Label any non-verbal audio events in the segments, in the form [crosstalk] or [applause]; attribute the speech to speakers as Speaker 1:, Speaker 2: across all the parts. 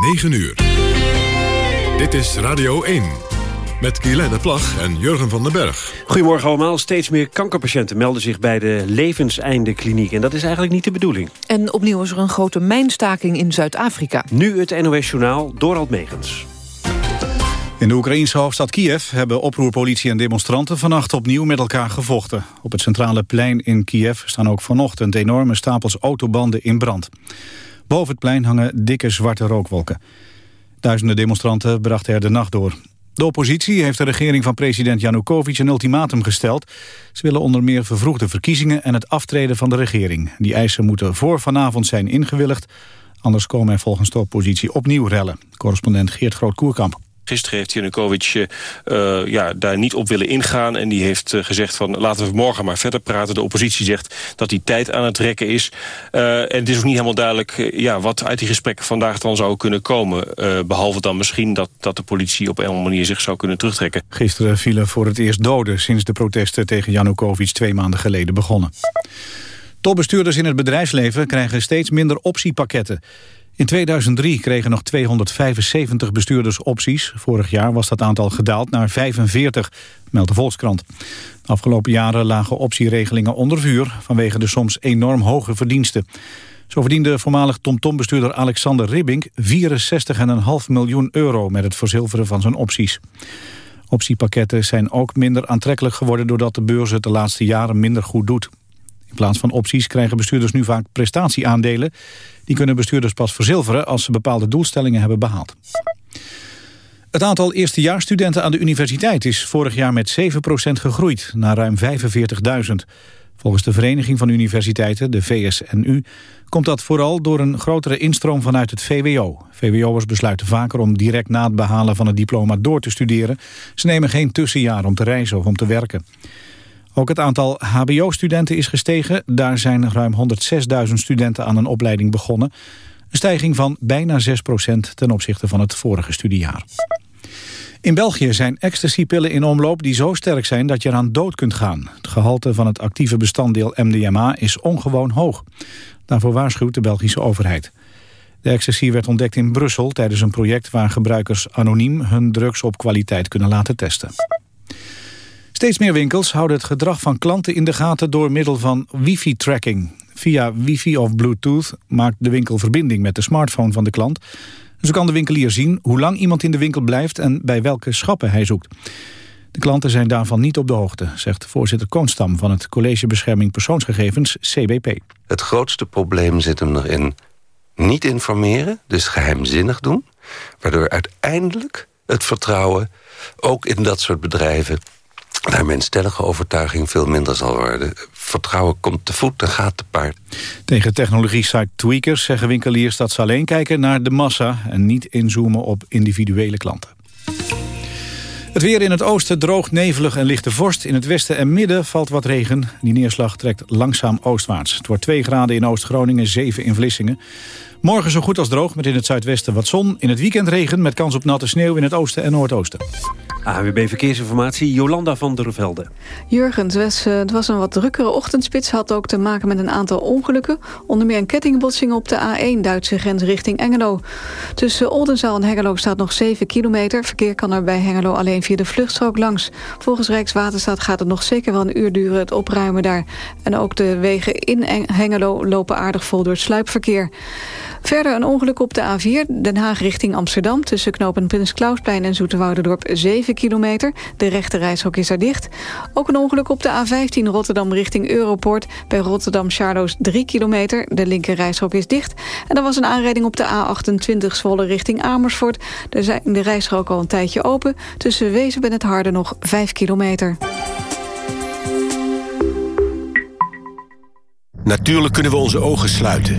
Speaker 1: 9 uur. Dit is Radio 1. Met Guylaine Plag en Jurgen van den Berg.
Speaker 2: Goedemorgen allemaal. Steeds meer kankerpatiënten melden zich bij de levenseindekliniek. En dat is eigenlijk niet de bedoeling.
Speaker 3: En opnieuw is er een grote mijnstaking in Zuid-Afrika.
Speaker 2: Nu het NOS-journaal Dorald Megens.
Speaker 4: In de Oekraïnse hoofdstad Kiev hebben oproerpolitie en demonstranten vannacht opnieuw met elkaar gevochten. Op het centrale plein in Kiev staan ook vanochtend enorme stapels autobanden in brand. Boven het plein hangen dikke zwarte rookwolken. Duizenden demonstranten brachten er de nacht door. De oppositie heeft de regering van president Janukovic een ultimatum gesteld. Ze willen onder meer vervroegde verkiezingen en het aftreden van de regering. Die eisen moeten voor vanavond zijn ingewilligd. Anders komen er volgens de oppositie opnieuw rellen. Correspondent Geert Groot-Koerkamp.
Speaker 5: Gisteren heeft Janukovic uh, ja, daar niet op willen ingaan. En die heeft uh, gezegd van laten we morgen maar verder praten. De oppositie zegt dat die tijd aan het rekken is. En het is ook niet helemaal duidelijk ja, wat uit die gesprekken vandaag dan zou kunnen komen. behalve dan misschien dat, dat de politie op een manier zich zou kunnen terugtrekken.
Speaker 4: Gisteren vielen voor het eerst doden sinds de protesten tegen Janukovic twee maanden geleden begonnen. Topbestuurders in het bedrijfsleven krijgen steeds minder optiepakketten. In 2003 kregen nog 275 bestuurders opties. Vorig jaar was dat aantal gedaald naar 45, meldt de Volkskrant. De afgelopen jaren lagen optieregelingen onder vuur... vanwege de soms enorm hoge verdiensten. Zo verdiende voormalig TomTom-bestuurder Alexander Ribbink... 64,5 miljoen euro met het verzilveren van zijn opties. Optiepakketten zijn ook minder aantrekkelijk geworden... doordat de beurs het de laatste jaren minder goed doet. In plaats van opties krijgen bestuurders nu vaak prestatieaandelen. Die kunnen bestuurders pas verzilveren als ze bepaalde doelstellingen hebben behaald. Het aantal eerstejaarsstudenten aan de universiteit is vorig jaar met 7% gegroeid, naar ruim 45.000. Volgens de Vereniging van Universiteiten, de VSNU, komt dat vooral door een grotere instroom vanuit het VWO. VWO'ers besluiten vaker om direct na het behalen van het diploma door te studeren. Ze nemen geen tussenjaar om te reizen of om te werken. Ook het aantal hbo-studenten is gestegen. Daar zijn ruim 106.000 studenten aan een opleiding begonnen. Een stijging van bijna 6% ten opzichte van het vorige studiejaar. In België zijn ecstasypillen in omloop die zo sterk zijn dat je eraan dood kunt gaan. Het gehalte van het actieve bestanddeel MDMA is ongewoon hoog. Daarvoor waarschuwt de Belgische overheid. De ecstasy werd ontdekt in Brussel tijdens een project waar gebruikers anoniem hun drugs op kwaliteit kunnen laten testen. Steeds meer winkels houden het gedrag van klanten in de gaten door middel van wifi-tracking. Via wifi of bluetooth maakt de winkel verbinding met de smartphone van de klant. Zo kan de winkelier zien hoe lang iemand in de winkel blijft en bij welke schappen hij zoekt. De klanten zijn daarvan niet op de hoogte, zegt voorzitter Koonstam van het College Bescherming Persoonsgegevens, CBP.
Speaker 6: Het grootste probleem zit hem erin niet informeren, dus geheimzinnig doen, waardoor uiteindelijk het vertrouwen ook in dat soort bedrijven naar mijn stellige overtuiging veel minder zal worden. Vertrouwen komt te voet en gaat te paard.
Speaker 4: Tegen technologie-site Tweakers zeggen winkeliers dat ze alleen kijken naar de massa... en niet inzoomen op individuele klanten. Het weer in het oosten droog, nevelig en lichte vorst. In het westen en midden valt wat regen. Die neerslag trekt langzaam oostwaarts. Het wordt 2 graden in Oost-Groningen, 7 in Vlissingen. Morgen zo goed als droog, met in het zuidwesten wat zon. In het weekend regen met kans op natte sneeuw in het oosten en noordoosten.
Speaker 2: AWB Verkeersinformatie, Jolanda van der Velde.
Speaker 7: Jurgen, het was, eh, het was een wat drukkere ochtendspits. Had ook te maken met een aantal ongelukken. Onder meer een kettingbotsing op de A1 Duitse grens richting Engelo. Tussen Oldenzaal en Hengelo staat nog 7 kilometer. Verkeer kan er bij Hengelo alleen via de vluchtstrook langs. Volgens Rijkswaterstaat gaat het nog zeker wel een uur duren het opruimen daar. En ook de wegen in Hengelo lopen aardig vol door het sluipverkeer. Verder een ongeluk op de A4, Den Haag richting Amsterdam... tussen knopen Prins Klausplein en Zoeterwouderdorp 7 kilometer. De rechte reishok is er dicht. Ook een ongeluk op de A15 Rotterdam richting Europoort... bij Rotterdam Charloes 3 kilometer. De linker is dicht. En er was een aanrijding op de A28 Zwolle richting Amersfoort. Er zijn de rijstrook al een tijdje open. Tussen Wezen en het Harde nog 5 kilometer.
Speaker 8: Natuurlijk kunnen we onze ogen sluiten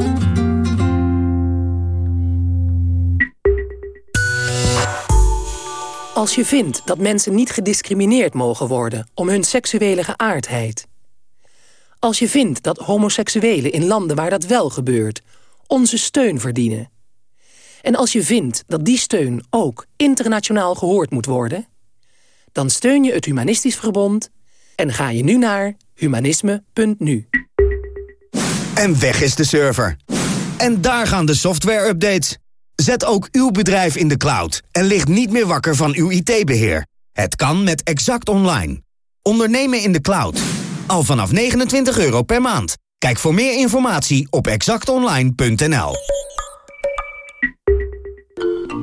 Speaker 9: Als je vindt dat mensen niet gediscrimineerd mogen worden om hun seksuele geaardheid. Als je vindt dat homoseksuelen in landen waar dat wel gebeurt onze steun verdienen. En als je vindt dat die steun ook internationaal gehoord moet worden... dan steun je het Humanistisch Verbond en ga je nu naar humanisme.nu.
Speaker 10: En weg is de server. En daar gaan de software-updates. Zet ook uw bedrijf in de cloud en ligt niet meer wakker van uw IT-beheer. Het kan met Exact Online. Ondernemen in de cloud. Al vanaf 29 euro per maand. Kijk voor meer informatie op exactonline.nl.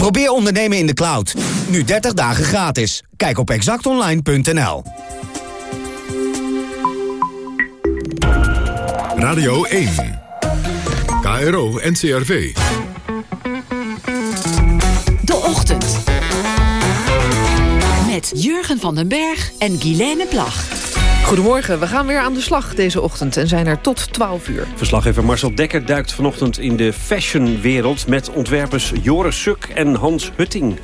Speaker 10: Probeer ondernemen in de cloud. Nu 30 dagen gratis. Kijk op exactonline.nl.
Speaker 1: Radio 1. KRO NCRV.
Speaker 11: De Ochtend. Met Jurgen van den Berg en Guilaine Plag.
Speaker 3: Goedemorgen, we gaan weer aan de slag deze ochtend en zijn er tot 12 uur.
Speaker 2: Verslaggever Marcel Dekker duikt vanochtend in de fashionwereld... met ontwerpers Joris Suk en Hans Hutting.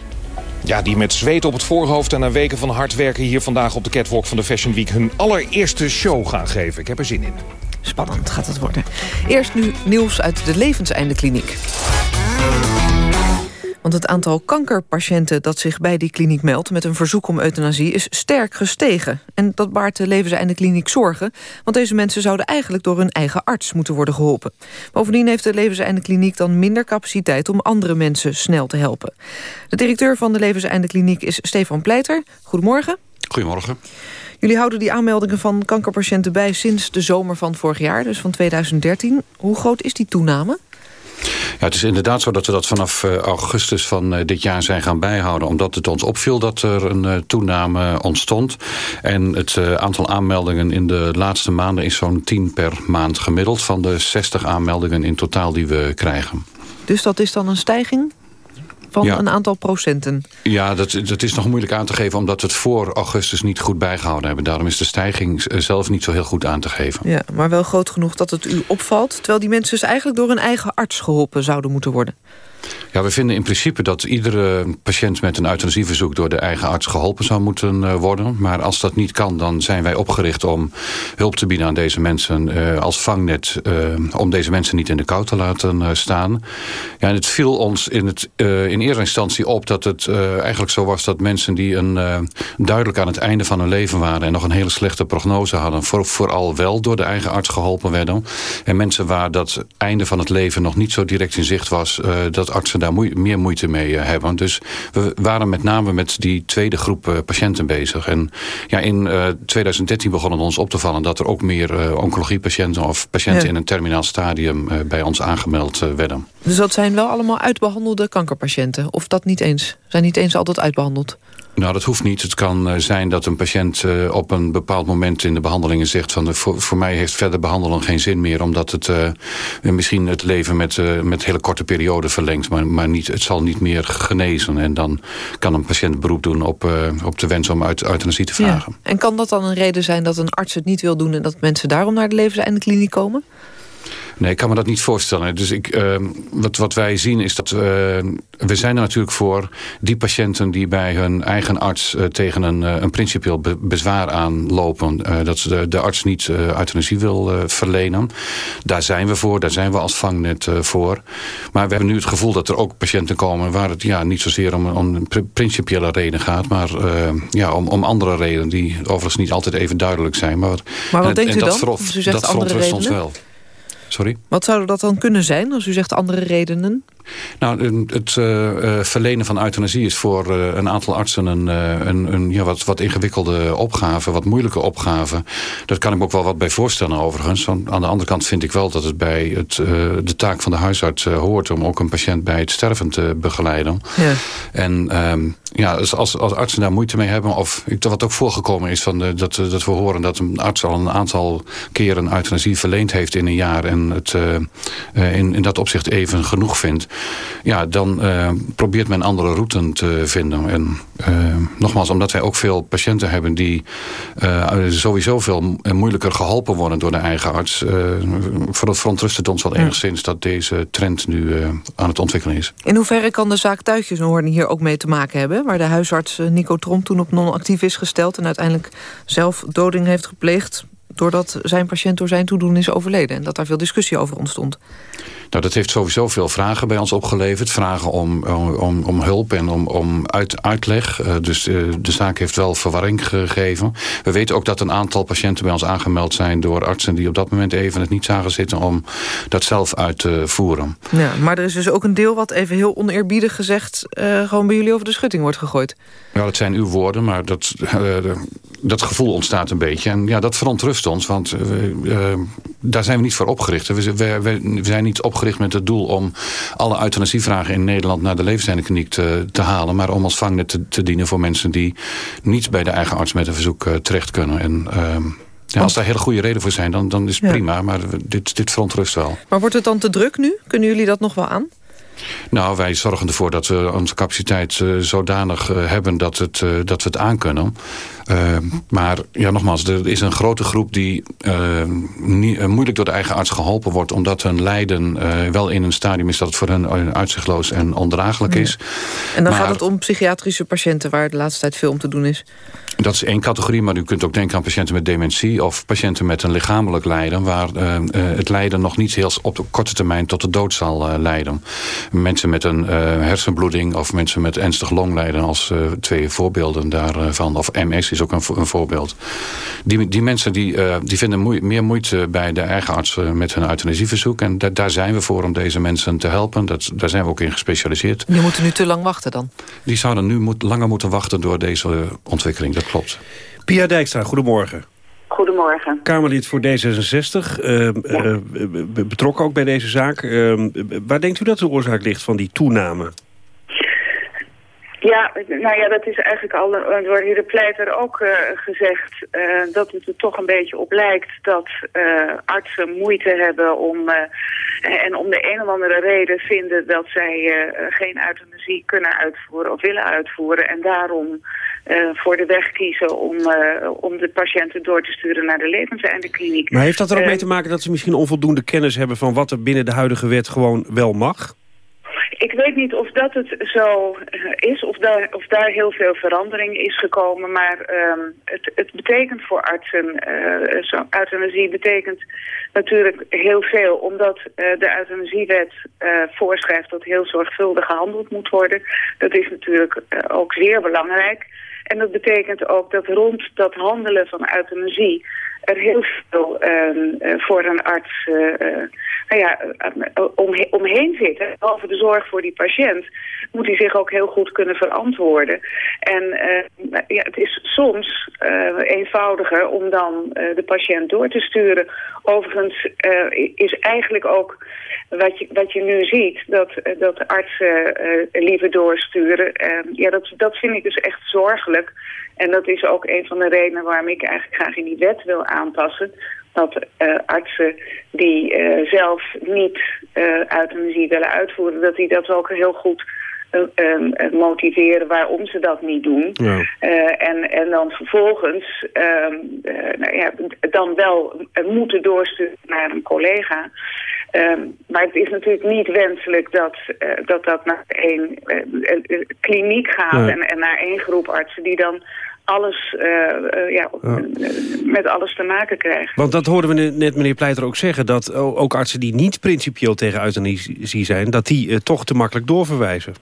Speaker 12: Ja, die met zweet op het voorhoofd en na weken van hard werken... hier vandaag op de catwalk van de Fashion Week hun allereerste show gaan geven. Ik heb er zin in.
Speaker 3: Spannend gaat het worden. Eerst nu nieuws uit de Levenseindekliniek. Want het aantal kankerpatiënten dat zich bij die kliniek meldt... met een verzoek om euthanasie is sterk gestegen. En dat baart de Levenseindekliniek zorgen... want deze mensen zouden eigenlijk door hun eigen arts moeten worden geholpen. Bovendien heeft de Levenseindekliniek dan minder capaciteit... om andere mensen snel te helpen. De directeur van de Levenseindekliniek is Stefan Pleiter. Goedemorgen.
Speaker 13: Goedemorgen.
Speaker 3: Jullie houden die aanmeldingen van kankerpatiënten bij sinds de zomer van vorig jaar, dus van 2013. Hoe groot is die toename?
Speaker 13: Ja, het is inderdaad zo dat we dat vanaf uh, augustus van uh, dit jaar zijn gaan bijhouden. Omdat het ons opviel dat er een uh, toename ontstond. En het aantal aanmeldingen in de laatste maanden is zo'n 10 per maand gemiddeld. Van de 60 aanmeldingen in totaal die we krijgen.
Speaker 3: Dus dat is dan een stijging? Van ja. een aantal procenten.
Speaker 13: Ja, dat, dat is nog moeilijk aan te geven... omdat we het voor augustus niet goed bijgehouden hebben. Daarom is de stijging zelf niet zo heel goed aan te geven.
Speaker 3: Ja, maar wel groot genoeg dat het u opvalt... terwijl die mensen dus eigenlijk door een eigen arts geholpen zouden moeten worden.
Speaker 13: Ja, we vinden in principe dat iedere patiënt met een euthanasieverzoek... door de eigen arts geholpen zou moeten worden. Maar als dat niet kan, dan zijn wij opgericht om hulp te bieden aan deze mensen... Uh, als vangnet, uh, om deze mensen niet in de kou te laten staan. Ja, en het viel ons in, het, in eerste instantie op dat het eigenlijk zo was... dat mensen die een, duidelijk aan het einde van hun leven waren... en nog een hele slechte prognose hadden... Voor, vooral wel door de eigen arts geholpen werden. En mensen waar dat einde van het leven nog niet zo direct in zicht was... dat artsen daar moe meer moeite mee uh, hebben. Dus we waren met name met die tweede groep uh, patiënten bezig. En ja, in uh, 2013 begonnen ons op te vallen dat er ook meer oncologiepatiënten of patiënten ja. in een terminaal stadium bij ons aangemeld werden.
Speaker 3: Dus dat zijn wel allemaal uitbehandelde kankerpatiënten? Of dat niet eens? Zijn niet eens altijd uitbehandeld?
Speaker 13: Nou, dat hoeft niet. Het kan uh, zijn dat een patiënt uh, op een bepaald moment in de behandelingen zegt... van voor, voor mij heeft verder behandelen geen zin meer... omdat het uh, misschien het leven met, met hele korte perioden verlengt... maar, maar niet, het zal niet meer genezen. En dan kan een patiënt beroep doen op, op de wens om uit, euthanasie te vragen.
Speaker 3: Ja. En kan dat dan een reden zijn dat een arts het niet wil doen... en dat mensen daarom naar de levenseindekliniek komen?
Speaker 13: Nee, ik kan me dat niet voorstellen. Dus ik, uh, wat, wat wij zien is dat... Uh, we zijn er natuurlijk voor die patiënten die bij hun eigen arts... Uh, tegen een, een principieel be bezwaar aanlopen. dat ze de, de arts niet euthanasie wil verlenen. Daar zijn we voor, daar zijn we als vangnet voor. Maar we hebben nu het gevoel dat er ook patiënten komen... waar het ja, niet zozeer om, om een principiële reden gaat... maar ja, om, om andere redenen die overigens niet altijd even duidelijk zijn. Maar,
Speaker 3: maar wat
Speaker 13: en,
Speaker 3: denkt
Speaker 13: en
Speaker 3: u
Speaker 13: dat
Speaker 3: dan?
Speaker 13: Verhof,
Speaker 3: u zegt
Speaker 13: dat
Speaker 3: andere
Speaker 13: verontrust ons
Speaker 3: redenen?
Speaker 13: wel. Sorry?
Speaker 3: Wat zouden dat dan kunnen zijn, als u zegt andere redenen?
Speaker 13: Nou, het uh, uh, verlenen van euthanasie is voor uh, een aantal artsen een, een, een ja, wat, wat ingewikkelde opgave, wat moeilijke opgave. Daar kan ik me ook wel wat bij voorstellen overigens. Want aan de andere kant vind ik wel dat het bij het, de taak van de huisarts hoort om ook een patiënt bij het sterven te begeleiden.
Speaker 3: Ja.
Speaker 13: En um, ja, als, als, als artsen daar moeite mee hebben... of wat ook voorgekomen is, van de, dat, dat we horen dat een arts al een aantal keren euthanasie verleend heeft in een jaar... en het uh, in, in dat opzicht even genoeg vindt... ja, dan uh, probeert men andere routen te vinden. En nogmaals, omdat wij ook veel patiënten hebben... die sowieso veel moeilijker geholpen worden door de eigen arts... voor dat verontrust het ons wel enigszins dat deze trend nu aan het ontwikkelen is.
Speaker 3: In hoeverre kan de zaak Tuitjeshoorn hier ook mee te maken hebben... waar de huisarts Nico Tromp toen op non-actief is gesteld... en uiteindelijk zelf doding heeft gepleegd doordat zijn patiënt door zijn toedoen is overleden. En dat daar veel discussie over ontstond.
Speaker 13: Nou, dat heeft sowieso veel vragen bij ons opgeleverd. Vragen om, om, om hulp en om, om uit, uitleg. Uh, dus uh, de zaak heeft wel verwarring gegeven. We weten ook dat een aantal patiënten bij ons aangemeld zijn... door artsen die op dat moment even het niet zagen zitten... om dat zelf uit te voeren.
Speaker 3: Ja, maar er is dus ook een deel wat even heel oneerbiedig gezegd... Uh, gewoon bij jullie over de schutting wordt gegooid.
Speaker 13: Ja, dat zijn uw woorden, maar dat, dat gevoel ontstaat een beetje. En ja, dat verontrust ons, want daar zijn we niet voor opgericht. We, we, we zijn niet opgericht met het doel om alle euthanasievragen in Nederland naar de levenseindekliniek te, te halen. Maar om als vangnet te, te, dienen voor mensen die niet bij de eigen arts met een verzoek uh, terecht kunnen. En, uh, ja, als daar hele goede reden voor zijn, dan, dan is het prima. Maar dit, dit verontrust wel.
Speaker 3: Maar wordt het dan te druk nu? Kunnen jullie dat nog wel aan?
Speaker 13: Nou, wij zorgen ervoor dat we onze capaciteit uh, zodanig uh, hebben dat, het, uh, dat we het aankunnen. maar ja, nogmaals, er is een grote groep die moeilijk door de eigen arts geholpen wordt... omdat hun lijden wel in een stadium is dat het voor hen uitzichtloos en ondraaglijk is.
Speaker 3: En dan gaat het om psychiatrische patiënten waar de laatste tijd veel om te doen is?
Speaker 13: Dat is één categorie, maar u kunt ook denken aan patiënten met dementie... of patiënten met een lichamelijk lijden... waar het lijden nog niet heel op de korte termijn tot de dood zal leiden mensen met een uh, hersenbloeding of mensen met ernstig longlijden als twee voorbeelden daarvan. Of MS is ook een, een voorbeeld. Die, die mensen die, die vinden moe meer moeite bij de eigen arts met hun euthanasieverzoek. En da daar zijn we voor om deze mensen te helpen. Dat, daar zijn we ook in gespecialiseerd.
Speaker 3: Die moeten nu te lang wachten dan?
Speaker 13: Die zouden nu moet, langer moeten wachten door deze ontwikkeling, dat klopt.
Speaker 2: Pia Dijkstra, goedemorgen.
Speaker 14: Goedemorgen.
Speaker 2: Kamerlid voor D66, uh, uh, betrokken ook bij deze zaak. Uh, waar denkt u dat de oorzaak ligt van die toename?
Speaker 14: Ja, nou ja, dat is eigenlijk al door de pleiter ook uh, gezegd... Uh, dat het er toch een beetje op lijkt dat uh, artsen moeite hebben om... en om de een of andere reden vinden dat zij geen euthanasie kunnen uitvoeren of willen uitvoeren... en daarom voor de weg kiezen om, om de patiënten door te sturen naar de levenseindekliniek.
Speaker 2: Maar heeft dat er ook mee te maken dat ze misschien onvoldoende kennis hebben... van wat er binnen de huidige wet gewoon wel mag?
Speaker 14: Ik weet niet of dat het zo eh, is, of daar, of daar heel veel verandering is gekomen. Maar um, het, het betekent voor artsen, uh, zo, euthanasie betekent natuurlijk heel veel. Omdat uh, de euthanasiewet uh, voorschrijft dat heel zorgvuldig gehandeld moet worden. Dat is natuurlijk ook zeer belangrijk. En dat betekent ook dat rond dat handelen van euthanasie er heel veel uh, voor een arts uh, nou ja, om, omheen zit. Behalve de zorg voor die patiënt moet hij zich ook heel goed kunnen verantwoorden. En ja, het is soms eenvoudiger om dan de patiënt door te sturen. Overigens is eigenlijk ook wat je, wat je nu ziet, dat, dat artsen liever doorsturen. ja, dat, dat vind ik dus echt zorgelijk. En dat is ook een van de redenen waarom ik eigenlijk graag in die wet wil aanpassen. Dat uh, artsen die uh, zelf niet uh, euthanasie willen uitvoeren, dat die dat ook heel goed motiveren waarom ze dat niet doen. Ja. en, en dan vervolgens um, nou ja, dan wel moeten doorsturen naar een collega. Um, maar het is natuurlijk niet wenselijk dat uh, dat, dat naar één uh, kliniek gaat en, en naar één groep artsen die dan alles, uh, uh, ja, met alles te maken krijgen.
Speaker 2: Want dat hoorden we net meneer Pleiter ook zeggen... dat ook artsen die niet principieel tegen euthanasie zijn... dat die toch te makkelijk doorverwijzen.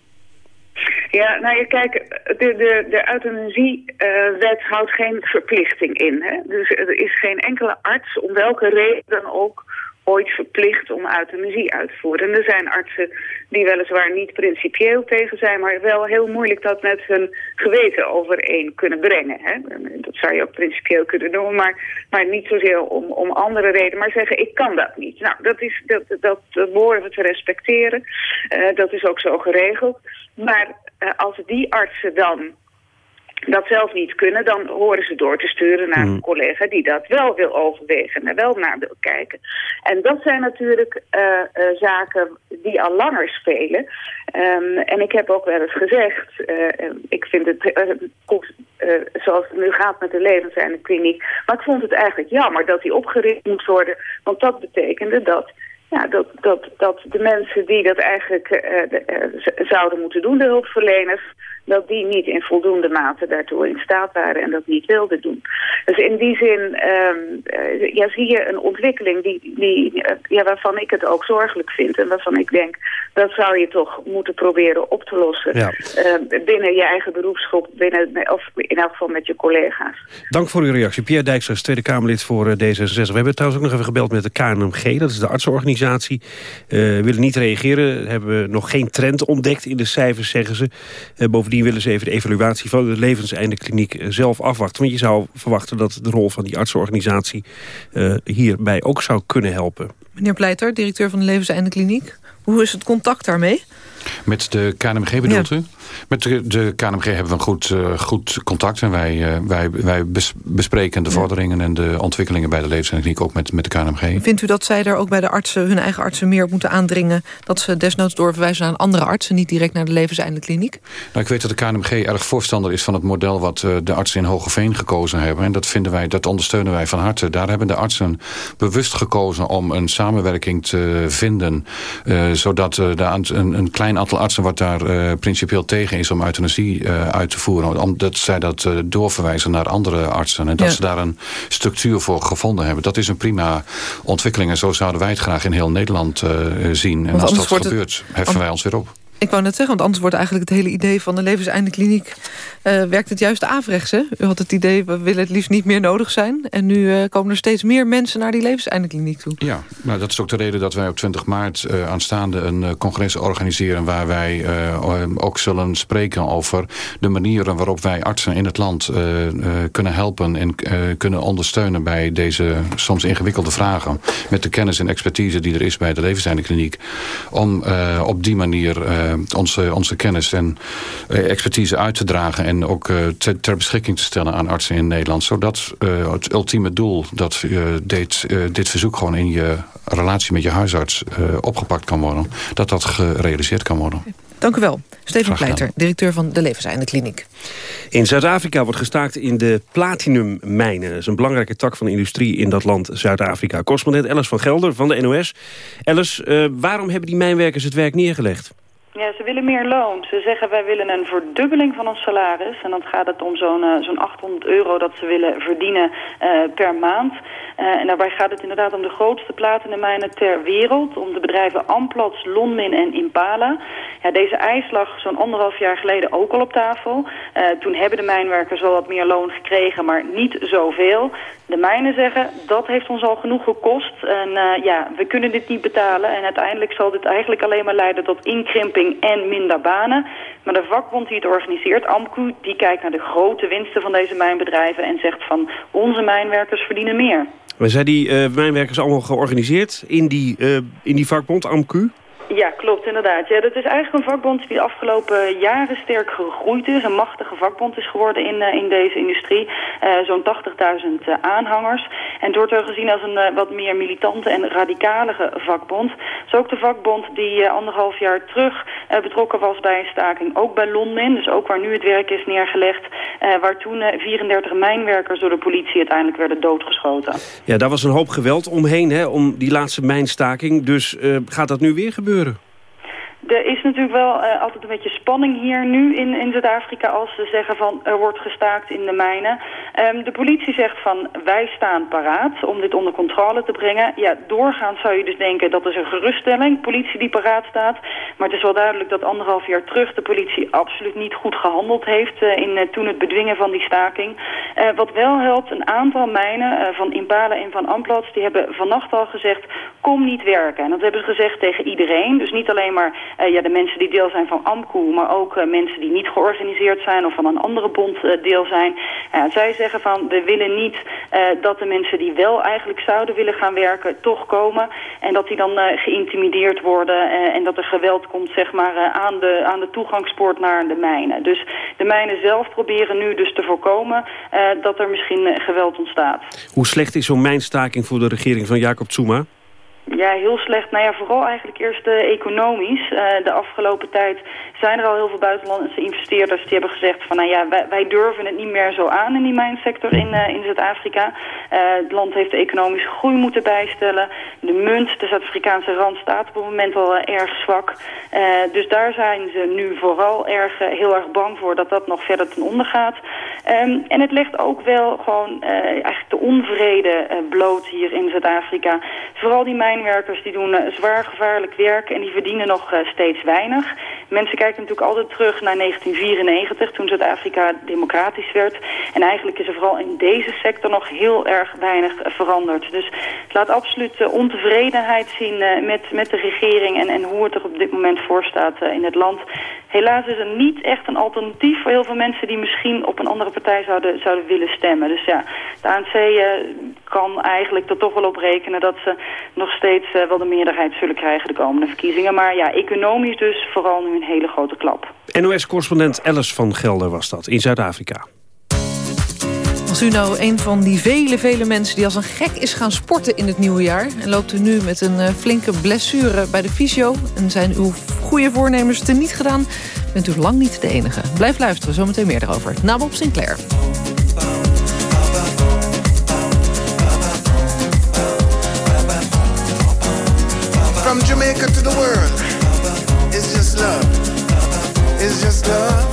Speaker 14: Ja, nou ja, kijk, de, de, de euthanasiewet houdt geen verplichting in. Hè? Dus er is geen enkele arts, om welke reden dan ook ooit verplicht om euthanasie uit te voeren. En er zijn artsen die weliswaar niet principieel tegen zijn... maar wel heel moeilijk dat met hun geweten overeen kunnen brengen. Hè? Dat zou je ook principieel kunnen doen, maar, maar niet zozeer om, om andere redenen. Maar zeggen, ik kan dat niet. Nou, dat, is, dat, dat, dat behoren we te respecteren. Uh, dat is ook zo geregeld. Maar eh, als die artsen dan dat zelf niet kunnen, dan horen ze door te sturen naar een collega die dat wel wil overwegen en wel naar wil kijken. En dat zijn natuurlijk uh, uh, zaken die al langer spelen. Um, en ik heb ook wel eens gezegd, uh, ik vind het zoals het nu gaat met de levenseindekliniek, maar ik vond het eigenlijk jammer dat die opgericht moet worden, want dat betekende dat ja, dat, dat, dat de mensen die dat eigenlijk zouden moeten doen, de hulpverleners, dat die niet in voldoende mate daartoe in staat waren en dat niet wilden doen. Dus in die zin um, uh, ja, zie je een ontwikkeling die, die, uh, ja, waarvan ik het ook zorgelijk vind en waarvan ik denk dat zou je toch moeten proberen op te lossen ja. uh, binnen je eigen beroepsgroep, binnen, of in elk geval met je collega's.
Speaker 2: Dank voor uw reactie. Pierre Dijkstra, Tweede Kamerlid voor D66. We hebben trouwens ook nog even gebeld met de KNMG, dat is de artsenorganisatie. Willen niet reageren, hebben nog geen trend ontdekt in de cijfers, zeggen ze. bovendien bovendien willen ze even de evaluatie van de levenseindekliniek eh, zelf afwachten. Want je zou verwachten dat de rol van die artsenorganisatie uh, hierbij ook zou kunnen helpen.
Speaker 3: Meneer Pleiter, directeur van de levenseindekliniek. Hoe is het contact daarmee?
Speaker 13: Met de KNMG bedoelt ja. u? Met de, de, KNMG hebben we een goed, uh, goed contact. En wij, uh, wij, wij bespreken de vorderingen en de ontwikkelingen bij de levenskliniek ook met, met de KNMG.
Speaker 3: Vindt u dat zij daar ook bij de artsen, hun eigen artsen meer op moeten aandringen? Dat ze desnoods doorverwijzen naar andere artsen, niet direct naar de levenseindekliniek?
Speaker 13: Nou, ik weet dat de KNMG erg voorstander is van het model wat uh, de artsen in Hogeveen gekozen hebben. En dat vinden wij, dat ondersteunen wij van harte. Daar hebben de artsen bewust gekozen om een samenwerking te vinden. zodat de, een, een klein aantal artsen wat daar principieel tegen is om euthanasie uh, uit te voeren. Omdat zij dat uh, doorverwijzen naar andere artsen. En dat ja. ze daar een structuur voor gevonden hebben. Dat is een prima ontwikkeling. En zo zouden wij het graag in heel Nederland zien. En als dat gebeurt, het... heffen wij ons weer op.
Speaker 3: Ik wou net zeggen, want anders wordt eigenlijk het hele idee van de levenseindekliniek... Uh, werkt het juist averechts, hè? U had het idee, we willen het liefst niet meer nodig zijn. En nu uh, komen er steeds meer mensen naar die levenseindekliniek toe.
Speaker 13: Ja, nou, dat is ook de reden dat wij op 20 maart uh, aanstaande een congres organiseren... waar wij ook zullen spreken over de manieren waarop wij artsen in het land... kunnen helpen en kunnen ondersteunen bij deze soms ingewikkelde vragen. Met de kennis en expertise die er is bij de levenseindekliniek. Om op die manier onze, onze kennis en expertise uit te dragen... en ook ter, ter, beschikking te stellen aan artsen in Nederland. Zodat uh, het ultieme doel dat uh, dit, uh, dit verzoek gewoon in je relatie met je huisarts opgepakt kan worden... dat dat gerealiseerd kan worden.
Speaker 3: Dank u wel. Stefan Pleiter, directeur van de Levenseindekliniek.
Speaker 2: In Zuid-Afrika wordt gestaakt in de platinummijnen. Dat is een belangrijke tak van de industrie in dat land Zuid-Afrika. Correspondent Ellis van Gelder van de NOS. Ellis, waarom hebben die mijnwerkers het werk neergelegd?
Speaker 15: Ja, ze willen meer loon. Ze zeggen wij willen een verdubbeling van ons salaris. En dan gaat het om zo'n uh, zo'n 800 euro dat ze willen verdienen uh, per maand. Uh, en daarbij gaat het inderdaad om de grootste platinumijnen ter wereld. Om de bedrijven Amplats, Lonmin en Impala. Ja, deze eis lag zo'n anderhalf jaar geleden ook al op tafel. toen hebben de mijnwerkers wel wat meer loon gekregen, maar niet zoveel. De mijnen zeggen, dat heeft ons al genoeg gekost. En ja, we kunnen dit niet betalen. En uiteindelijk zal dit eigenlijk alleen maar leiden tot inkrimping en minder banen. Maar de vakbond die het organiseert, AMCU, die kijkt naar de grote winsten van deze mijnbedrijven... en zegt van onze mijnwerkers verdienen meer.
Speaker 2: Maar zijn die uh, mijnwerkers allemaal georganiseerd in die, uh, in die vakbond AMCU?
Speaker 15: Ja, klopt, inderdaad. Ja, dat is eigenlijk een vakbond die de afgelopen jaren sterk gegroeid is. Een machtige vakbond is geworden in, uh, in deze industrie. Uh, Zo'n 80.000 uh, aanhangers. En het wordt er gezien als een wat meer militante en radicalige vakbond. Het is ook de vakbond die anderhalf jaar terug betrokken was bij een staking. Ook bij Londen, dus ook waar nu het werk is neergelegd. waar toen 34 mijnwerkers door de politie uiteindelijk werden doodgeschoten.
Speaker 2: Ja, daar was een hoop geweld omheen, hè, om die laatste mijnstaking. Dus gaat dat nu weer gebeuren? euro.
Speaker 15: Er is natuurlijk wel uh, altijd een beetje spanning hier nu in, Zuid-Afrika als ze zeggen van er wordt gestaakt in de mijnen. Um, de politie zegt van wij staan paraat om dit onder controle te brengen. Ja, doorgaans zou je dus denken dat is een geruststelling, politie die paraat staat. Maar het is wel duidelijk dat anderhalf jaar terug de politie absoluut niet goed gehandeld heeft uh, in uh, toen het bedwingen van die staking. wat wel helpt, een aantal mijnen van Impala en van Amplats... die hebben vannacht al gezegd, kom niet werken. En dat hebben ze gezegd tegen iedereen. Dus niet alleen maar ja, de mensen die deel zijn van AMCO... maar ook mensen die niet georganiseerd zijn of van een andere bond deel zijn. zij zeggen van, we willen niet dat de mensen die wel eigenlijk zouden willen gaan werken... toch komen en dat die dan geïntimideerd worden... en dat er geweld komt zeg maar, aan, de, aan de toegangspoort naar de mijnen. Dus de mijnen zelf proberen nu dus te voorkomen dat er misschien geweld ontstaat.
Speaker 2: Hoe slecht is zo'n mijnstaking voor de regering van Jacob Zuma?
Speaker 15: Ja, heel slecht. Nou ja, vooral eigenlijk eerst uh, economisch. Uh, de afgelopen tijd zijn er al heel veel buitenlandse investeerders die hebben gezegd van nou ja, wij, durven het niet meer zo aan in die mijnsector in, uh, in Zuid-Afrika. het land heeft de economische groei moeten bijstellen. De munt, de Zuid-Afrikaanse rand staat op het moment al erg zwak. dus daar zijn ze nu vooral erg, heel erg bang voor dat dat nog verder ten onder gaat. Um, en het legt ook wel gewoon eigenlijk de onvrede bloot hier in Zuid-Afrika. Vooral die mijnwerkers die doen zwaar gevaarlijk werk en die verdienen nog steeds weinig. Mensen kijken natuurlijk altijd terug naar 1994, toen Zuid-Afrika democratisch werd. En eigenlijk is er vooral in deze sector nog heel erg weinig veranderd. Dus het laat absoluut ontevredenheid zien met, met de regering en, en hoe het er op dit moment voor staat in het land. Helaas is er niet echt een alternatief voor heel veel mensen die misschien op een andere partij zouden, zouden willen stemmen. Dus ja, de ANC kan eigenlijk er toch wel op rekenen dat ze nog steeds wel de meerderheid zullen krijgen de komende verkiezingen. Maar ja, economisch dus vooral nu een hele grote klap.
Speaker 2: NOS-correspondent Alice van Gelder was dat, in Zuid-Afrika.
Speaker 3: Als u nou een van die vele, vele mensen die als een gek is gaan sporten in het nieuwe jaar... en loopt u nu met een uh, flinke blessure bij de fysio... en zijn uw goede voornemens niet gedaan... bent u lang niet de enige. Blijf luisteren, zometeen meer erover. Nabob Sinclair.
Speaker 16: Love.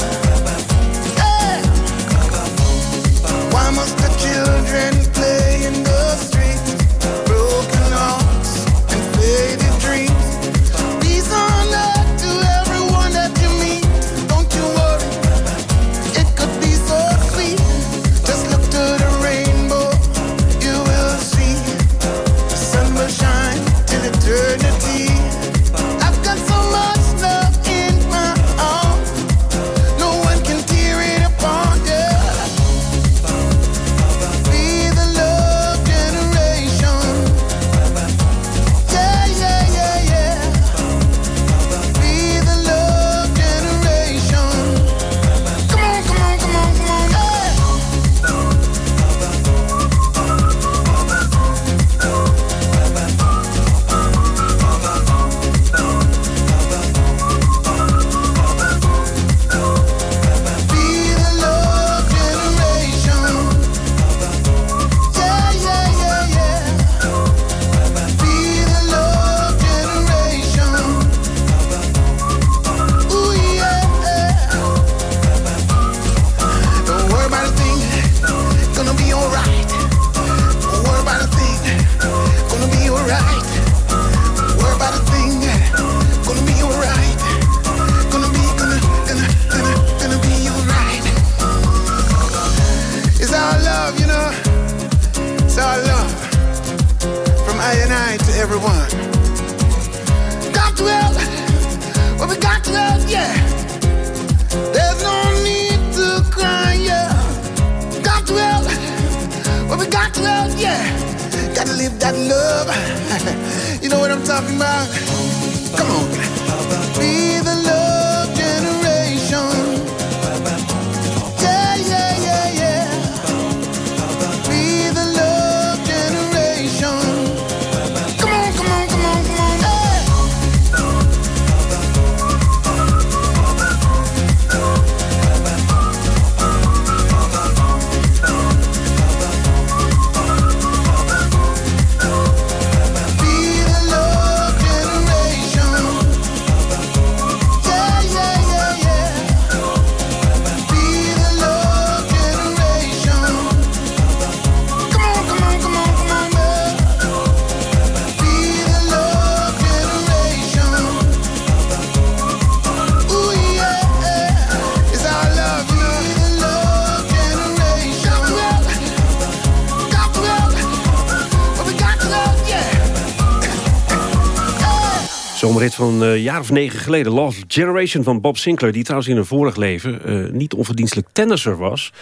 Speaker 2: Zomerhit van een jaar of negen geleden. Love Generation van Bob Sinclair. Die trouwens in een vorig leven uh, niet onverdienstelijk tennisser was.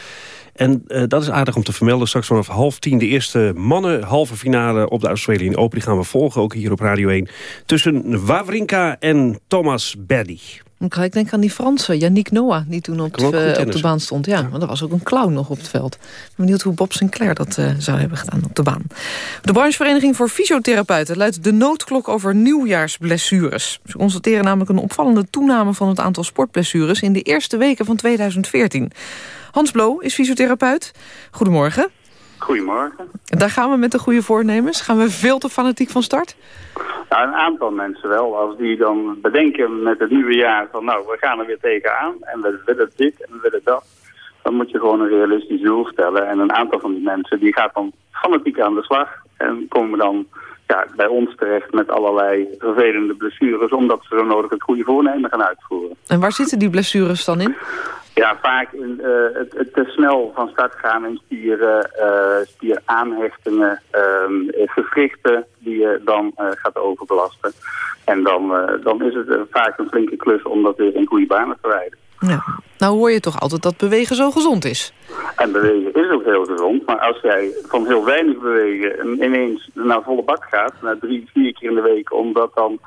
Speaker 2: En uh, dat is aardig om te vermelden. Straks vanaf half tien de eerste mannen halve finale op de Australian Open. Die gaan we volgen, ook hier op Radio 1. Tussen Wawrinka en Thomas Berdy.
Speaker 3: Ik denk aan die Franse, Yannick Noah, die toen op, de, op de baan stond. Ja, maar er was ook een clown nog op het veld. Ik ben benieuwd hoe Bob Sinclair dat uh, zou hebben gedaan op de baan. De branchevereniging voor fysiotherapeuten luidt de noodklok over nieuwjaarsblessures. Ze constateren namelijk een opvallende toename van het aantal sportblessures... in de eerste weken van 2014. Hans Blo is fysiotherapeut. Goedemorgen.
Speaker 17: Goedemorgen.
Speaker 3: Daar gaan we met de goede voornemens. Gaan we veel te fanatiek van start?
Speaker 17: Nou, een aantal mensen wel. Als die dan bedenken met het nieuwe jaar van nou, we gaan er weer tegenaan en we willen dit en we willen dat. Dan moet je gewoon een realistisch doel stellen. En een aantal van die mensen die gaat dan fanatiek aan de slag. En komen dan ja, bij ons terecht met allerlei vervelende blessures... omdat ze zo nodig het goede voornemen gaan uitvoeren.
Speaker 3: En waar zitten die blessures dan in?
Speaker 17: Ja, vaak in, uh, het, het, te snel van start gaan in spieren, uh, spieraanhechtingen, uh, gewrichten die je dan gaat overbelasten. En dan, dan is het vaak een flinke klus om dat weer in goede banen te rijden.
Speaker 3: Ja. Nou hoor je toch altijd dat bewegen zo gezond is?
Speaker 17: En bewegen is ook heel gezond, maar als jij van heel weinig bewegen ineens naar volle bak gaat, naar drie, vier keer in de week, omdat dan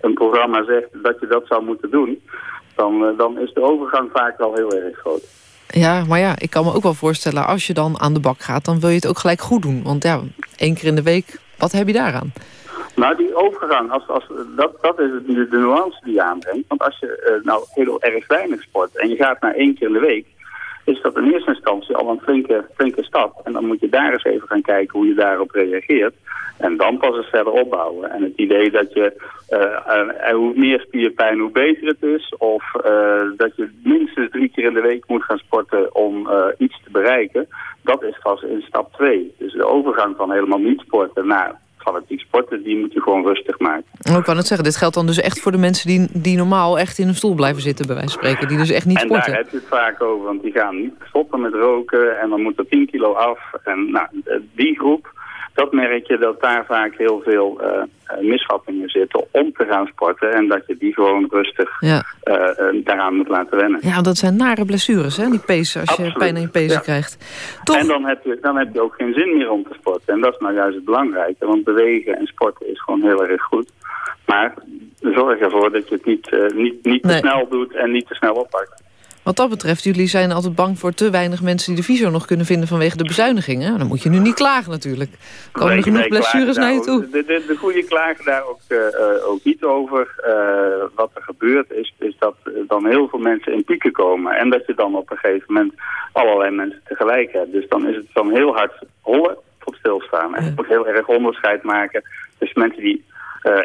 Speaker 17: een programma zegt dat je dat zou moeten doen dan, eh, dan is de overgang vaak wel heel erg groot.
Speaker 3: Ja, maar ja, ik kan me ook wel voorstellen... als je dan aan de bak gaat, dan wil je het ook gelijk goed doen. Want ja, één keer in de week, wat heb je daaraan?
Speaker 17: Nou, die overgang, als, als, dat, dat is de, de nuance die je aanbrengt. Want als je uh, nou heel erg weinig sport en je gaat naar één keer in de week is dat in eerste instantie al een flinke, flinke stap. En dan moet je daar eens even gaan kijken hoe je daarop reageert. En dan pas eens verder opbouwen. En het idee dat je uh, hoe meer spierpijn, hoe beter het is. Of uh, dat je minstens drie keer in de week moet gaan sporten om uh, iets te bereiken. Dat is vast in stap 2. Dus de overgang van helemaal niet sporten naar fanatiek sporten, die moet je gewoon rustig maken.
Speaker 3: Ik kan het zeggen, dit geldt dan dus echt voor de mensen die, die normaal echt in een stoel blijven zitten, bij wijze van spreken. Die dus echt niet
Speaker 17: en
Speaker 3: sporten.
Speaker 17: En daar heb je het vaak over, want die gaan niet stoppen met roken en dan moet er 10 kilo af. En nou, die groep, dat merk je dat daar vaak heel veel uh, misvattingen zitten om te gaan sporten. En dat je die gewoon rustig ja. uh, daaraan moet laten wennen.
Speaker 3: Ja, dat zijn nare blessures, hè, die pezen, als Absoluut. je pijn in je pezen ja. krijgt.
Speaker 17: Toch... En dan heb, je, dan heb je ook geen zin meer om te sporten. En dat is nou juist het belangrijke, want bewegen en sporten is gewoon heel erg goed. Maar zorg ervoor dat je het niet, niet, niet nee. te snel doet en niet te snel oppakt.
Speaker 3: Wat dat betreft, jullie zijn altijd bang voor te weinig mensen... die de visio nog kunnen vinden vanwege de bezuinigingen. Dan moet je nu niet klagen natuurlijk. Komen er genoeg blessures naar je toe.
Speaker 17: De, de, de goede klagen daar ook, uh, ook niet over. Uh, wat er gebeurt is, is dat dan heel veel mensen in pieken komen. En dat je dan op een gegeven moment allerlei mensen tegelijk hebt. Dus dan is het dan heel hard hollen tot stilstaan. En ook heel erg onderscheid maken. Dus mensen die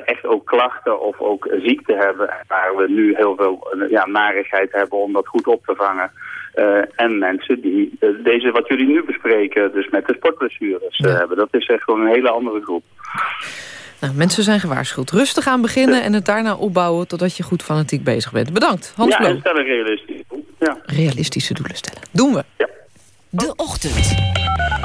Speaker 17: echt ook klachten of ook ziekte hebben... waar we nu heel veel uh, ja, narigheid hebben om dat goed op te vangen. Uh, en mensen die deze wat jullie nu bespreken, dus met de sportblessures ja. hebben. Dat is echt gewoon een hele andere groep.
Speaker 3: Nou, mensen zijn gewaarschuwd. Rustig aan beginnen en het daarna opbouwen... totdat je goed fanatiek bezig bent. Bedankt, Hans
Speaker 17: Ja,
Speaker 3: Blom.
Speaker 17: en stellen realistische doelen. Ja.
Speaker 3: Realistische doelen stellen. Doen we.
Speaker 17: Ja.
Speaker 11: De Ochtend.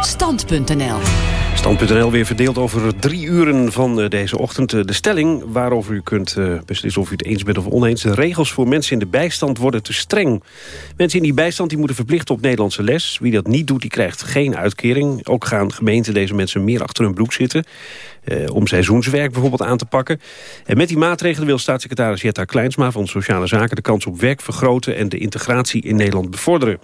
Speaker 11: Stand.nl
Speaker 2: Stand.nl weer verdeeld over drie uren van deze ochtend. De stelling waarover u kunt beslissen of u het eens bent of oneens. De regels voor mensen in de bijstand worden te streng. Mensen in die bijstand die moeten verplicht op Nederlandse les. Wie dat niet doet, die krijgt geen uitkering. Ook gaan gemeenten deze mensen meer achter hun broek zitten. Eh, om seizoenswerk bijvoorbeeld aan te pakken. En met die maatregelen wil staatssecretaris Jetta Kleinsma van Sociale Zaken... de kans op werk vergroten en de integratie in Nederland bevorderen.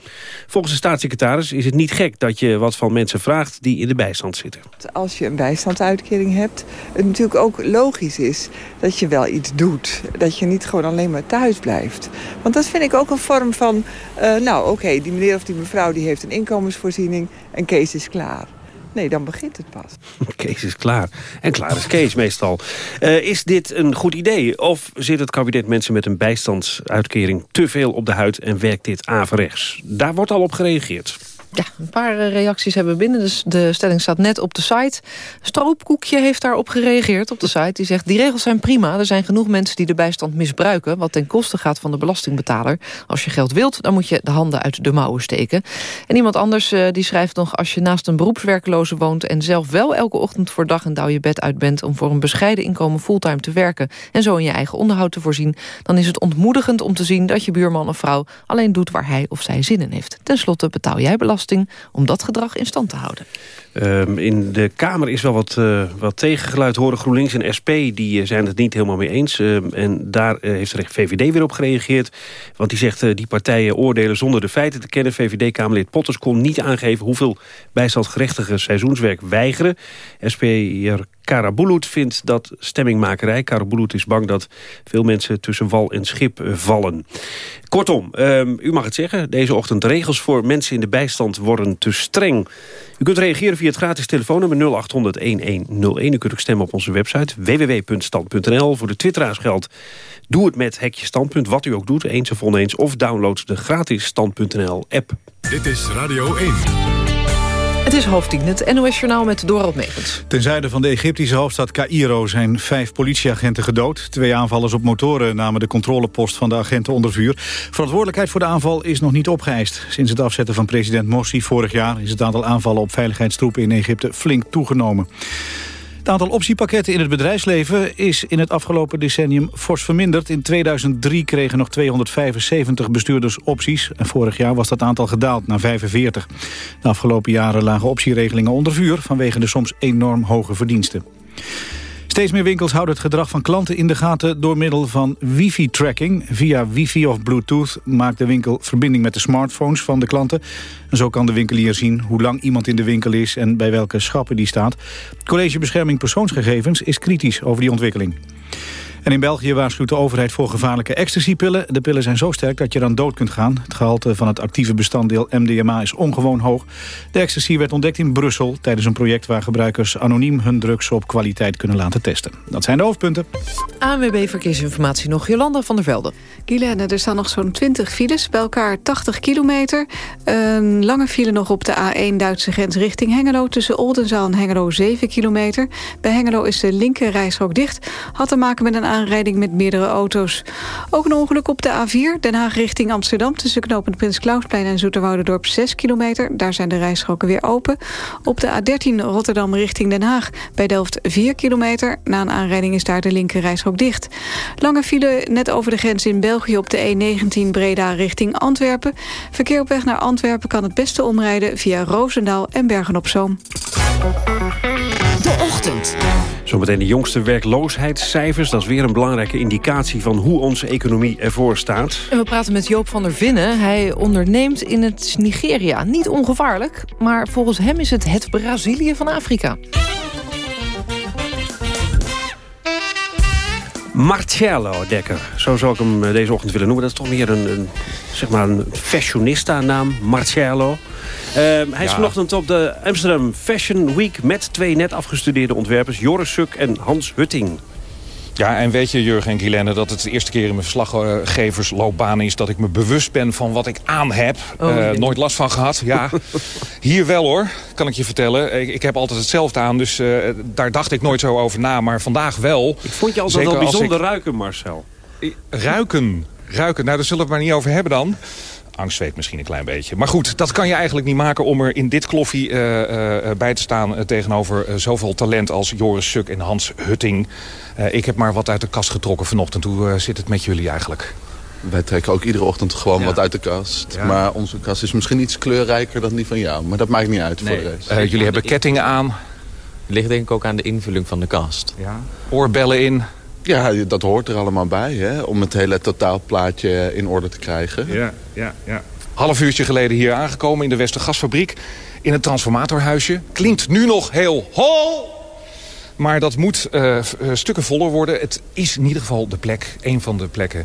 Speaker 2: Volgens de staatssecretaris is het niet gek dat je wat van mensen vraagt... die in de bijstand zitten.
Speaker 18: Als je een bijstandsuitkering hebt, het natuurlijk ook logisch is dat je wel iets doet. Dat je niet gewoon alleen maar thuis blijft. Want dat vind ik ook een vorm van, uh, nou oké, die meneer of die mevrouw die heeft een inkomensvoorziening en Kees is klaar. Nee, dan begint het pas. [laughs]
Speaker 2: Kees is klaar. En klaar is Kees meestal. Uh, is dit een goed idee? Of zit het kabinet mensen met een bijstandsuitkering te veel op de huid... en werkt dit averechts? Daar wordt al op gereageerd.
Speaker 3: Ja, een paar eh, reacties hebben we binnen. Dus de stelling staat net op de site. Stroopkoekje heeft daarop gereageerd op de site. Die zegt, die regels zijn prima. Er zijn genoeg mensen die de bijstand misbruiken... wat ten koste gaat van de belastingbetaler. Als je geld wilt, dan moet je de handen uit de mouwen steken. En iemand anders uh, die schrijft nog... als je naast een beroepswerkloze woont... en zelf wel elke ochtend voor dag en dauw je bed uit bent... om voor een bescheiden inkomen fulltime te werken... en zo in je eigen onderhoud te voorzien... dan is het ontmoedigend om te zien dat je buurman of vrouw... alleen doet waar hij of zij zin in heeft. Ten slotte betaal jij belasting om dat gedrag in stand te houden.
Speaker 2: Um, in de Kamer is wel wat, uh, wat tegengeluid horen. GroenLinks en SP die uh, zijn het niet helemaal mee eens. Uh, en daar heeft de VVD weer op gereageerd. Want die zegt die partijen oordelen zonder de feiten te kennen. VVD-Kamerlid Potters kon niet aangeven... hoeveel bijstandsgerechtige seizoenswerk weigeren. SP'er Karabulut vindt dat stemmingmakerij. Karabulut is bang dat veel mensen tussen wal en schip vallen. Kortom, um, u mag het zeggen. Deze ochtend regels voor mensen in de bijstand worden te streng. U kunt reageren via het gratis telefoonnummer 0800-1101. U kunt ook stemmen op onze website www.stand.nl. Voor de twitteraars geldt, doe het met hekje standpunt. Wat u ook doet, eens of oneens. Of download de gratis stand.nl app.
Speaker 1: Dit is Radio 1.
Speaker 3: Het is half het NOS-journaal met Dorald Megens.
Speaker 4: Ten zuiden van de Egyptische hoofdstad Cairo zijn vijf politieagenten gedood. Twee aanvallers op motoren namen de controlepost van de agenten onder vuur. Verantwoordelijkheid voor de aanval is nog niet opgeëist. Sinds het afzetten van president Morsi vorig jaar... is het aantal aanvallen op veiligheidstroepen in Egypte flink toegenomen. Het aantal optiepakketten in het bedrijfsleven is in het afgelopen decennium fors verminderd. In 2003 kregen nog 275 bestuurders opties. En vorig jaar was dat aantal gedaald naar 45. De afgelopen jaren lagen optieregelingen onder vuur... vanwege de soms enorm hoge verdiensten. Steeds meer winkels houden het gedrag van klanten in de gaten... door middel van wifi-tracking. Via wifi of bluetooth maakt de winkel verbinding met de smartphones van de klanten. En zo kan de winkelier zien hoe lang iemand in de winkel is... en bij welke schappen die staat. Het College Bescherming Persoonsgegevens is kritisch over die ontwikkeling. En in België waarschuwt de overheid voor gevaarlijke ecstasypillen. De pillen zijn zo sterk dat je dan dood kunt gaan. Het gehalte van het actieve bestanddeel MDMA is ongewoon hoog. De ecstasy werd ontdekt in Brussel... tijdens een project waar gebruikers anoniem hun drugs op kwaliteit kunnen laten testen. Dat zijn de hoofdpunten.
Speaker 3: ANWB Verkeersinformatie nog, Jolanda van der Velde.
Speaker 7: Guylaine, er staan nog zo'n 20 files, bij elkaar 80 kilometer. Een lange file nog op de A1 Duitse grens richting Hengelo... tussen Oldenzaal en Hengelo 7 kilometer. Bij Hengelo is de linker rijstrook dicht. Had te maken met een aanrijding met meerdere auto's. Ook een ongeluk op de A4, Den Haag richting Amsterdam... tussen knooppunt Prins Klausplein en Zoeterwoudendorp 6 kilometer. Daar zijn de rijstroken weer open. Op de A13 Rotterdam richting Den Haag bij Delft 4 kilometer. Na een aanrijding is daar de linker rijstrook dicht. Lange file net over de grens in België op de E19 Breda richting Antwerpen. Verkeer op weg naar Antwerpen kan het beste omrijden... via Roosendaal en Bergen-op-Zoom.
Speaker 11: De ochtend.
Speaker 2: Zometeen de jongste werkloosheidscijfers. Dat is weer een belangrijke indicatie van hoe onze economie ervoor staat.
Speaker 3: En we praten met Joop van der Vinnen. Hij onderneemt in het Nigeria. Niet ongevaarlijk, maar volgens hem is het het Brazilië van Afrika.
Speaker 2: Marcello Dekker, zo zou ik hem eh, deze ochtend willen noemen. Dat is toch weer een, een zeg maar een fashionista-naam, Marcello. Uh, hij is vanochtend op de Amsterdam Fashion Week... met twee net afgestudeerde ontwerpers, Joris Suk en Hans Hutting.
Speaker 12: Ja, en weet je, Jurgen en Guilaine, dat het de eerste keer in mijn verslaggeversloopbaan is... dat ik me bewust ben van wat ik aan heb.
Speaker 2: Oh,
Speaker 12: Eh, nooit last van gehad, ja. [laughs] Hier wel hoor, kan ik je vertellen. Ik, ik heb altijd hetzelfde aan, dus eh, daar dacht ik nooit zo over na. Maar vandaag wel.
Speaker 2: Ik vond je altijd
Speaker 12: Zeker
Speaker 2: wel bijzonder
Speaker 12: ik-
Speaker 2: ruiken, Marcel.
Speaker 12: Ruiken, ruiken. Nou, daar zullen we het maar niet over hebben dan. Angst weet misschien een klein beetje. Maar goed, dat kan je eigenlijk niet maken om er in dit kloffie eh, eh, bij te staan... eh, tegenover eh, zoveel talent als Joris Suk en Hans Hutting. Eh, ik heb maar wat uit de kast getrokken vanochtend. Hoe eh, zit het met jullie eigenlijk?
Speaker 19: Wij trekken ook iedere ochtend gewoon wat uit de kast.
Speaker 12: Ja.
Speaker 19: Maar onze kast is misschien iets kleurrijker dan die van jou. Maar dat maakt niet uit voor de rest.
Speaker 12: Eh, jullie hebben kettingen aan.
Speaker 20: Ligt denk ik ook aan de invulling van de kast.
Speaker 12: Ja. Oorbellen in.
Speaker 19: Ja, dat hoort er allemaal bij. Hè? Om het hele totaalplaatje in orde te krijgen.
Speaker 12: Ja, ja, ja. Half uurtje geleden hier aangekomen in de Westergasfabriek. In een transformatorhuisje. Klinkt nu nog heel hol. Maar dat moet eh, eh, stukken voller worden. Het is in ieder geval de plek, een van de plekken...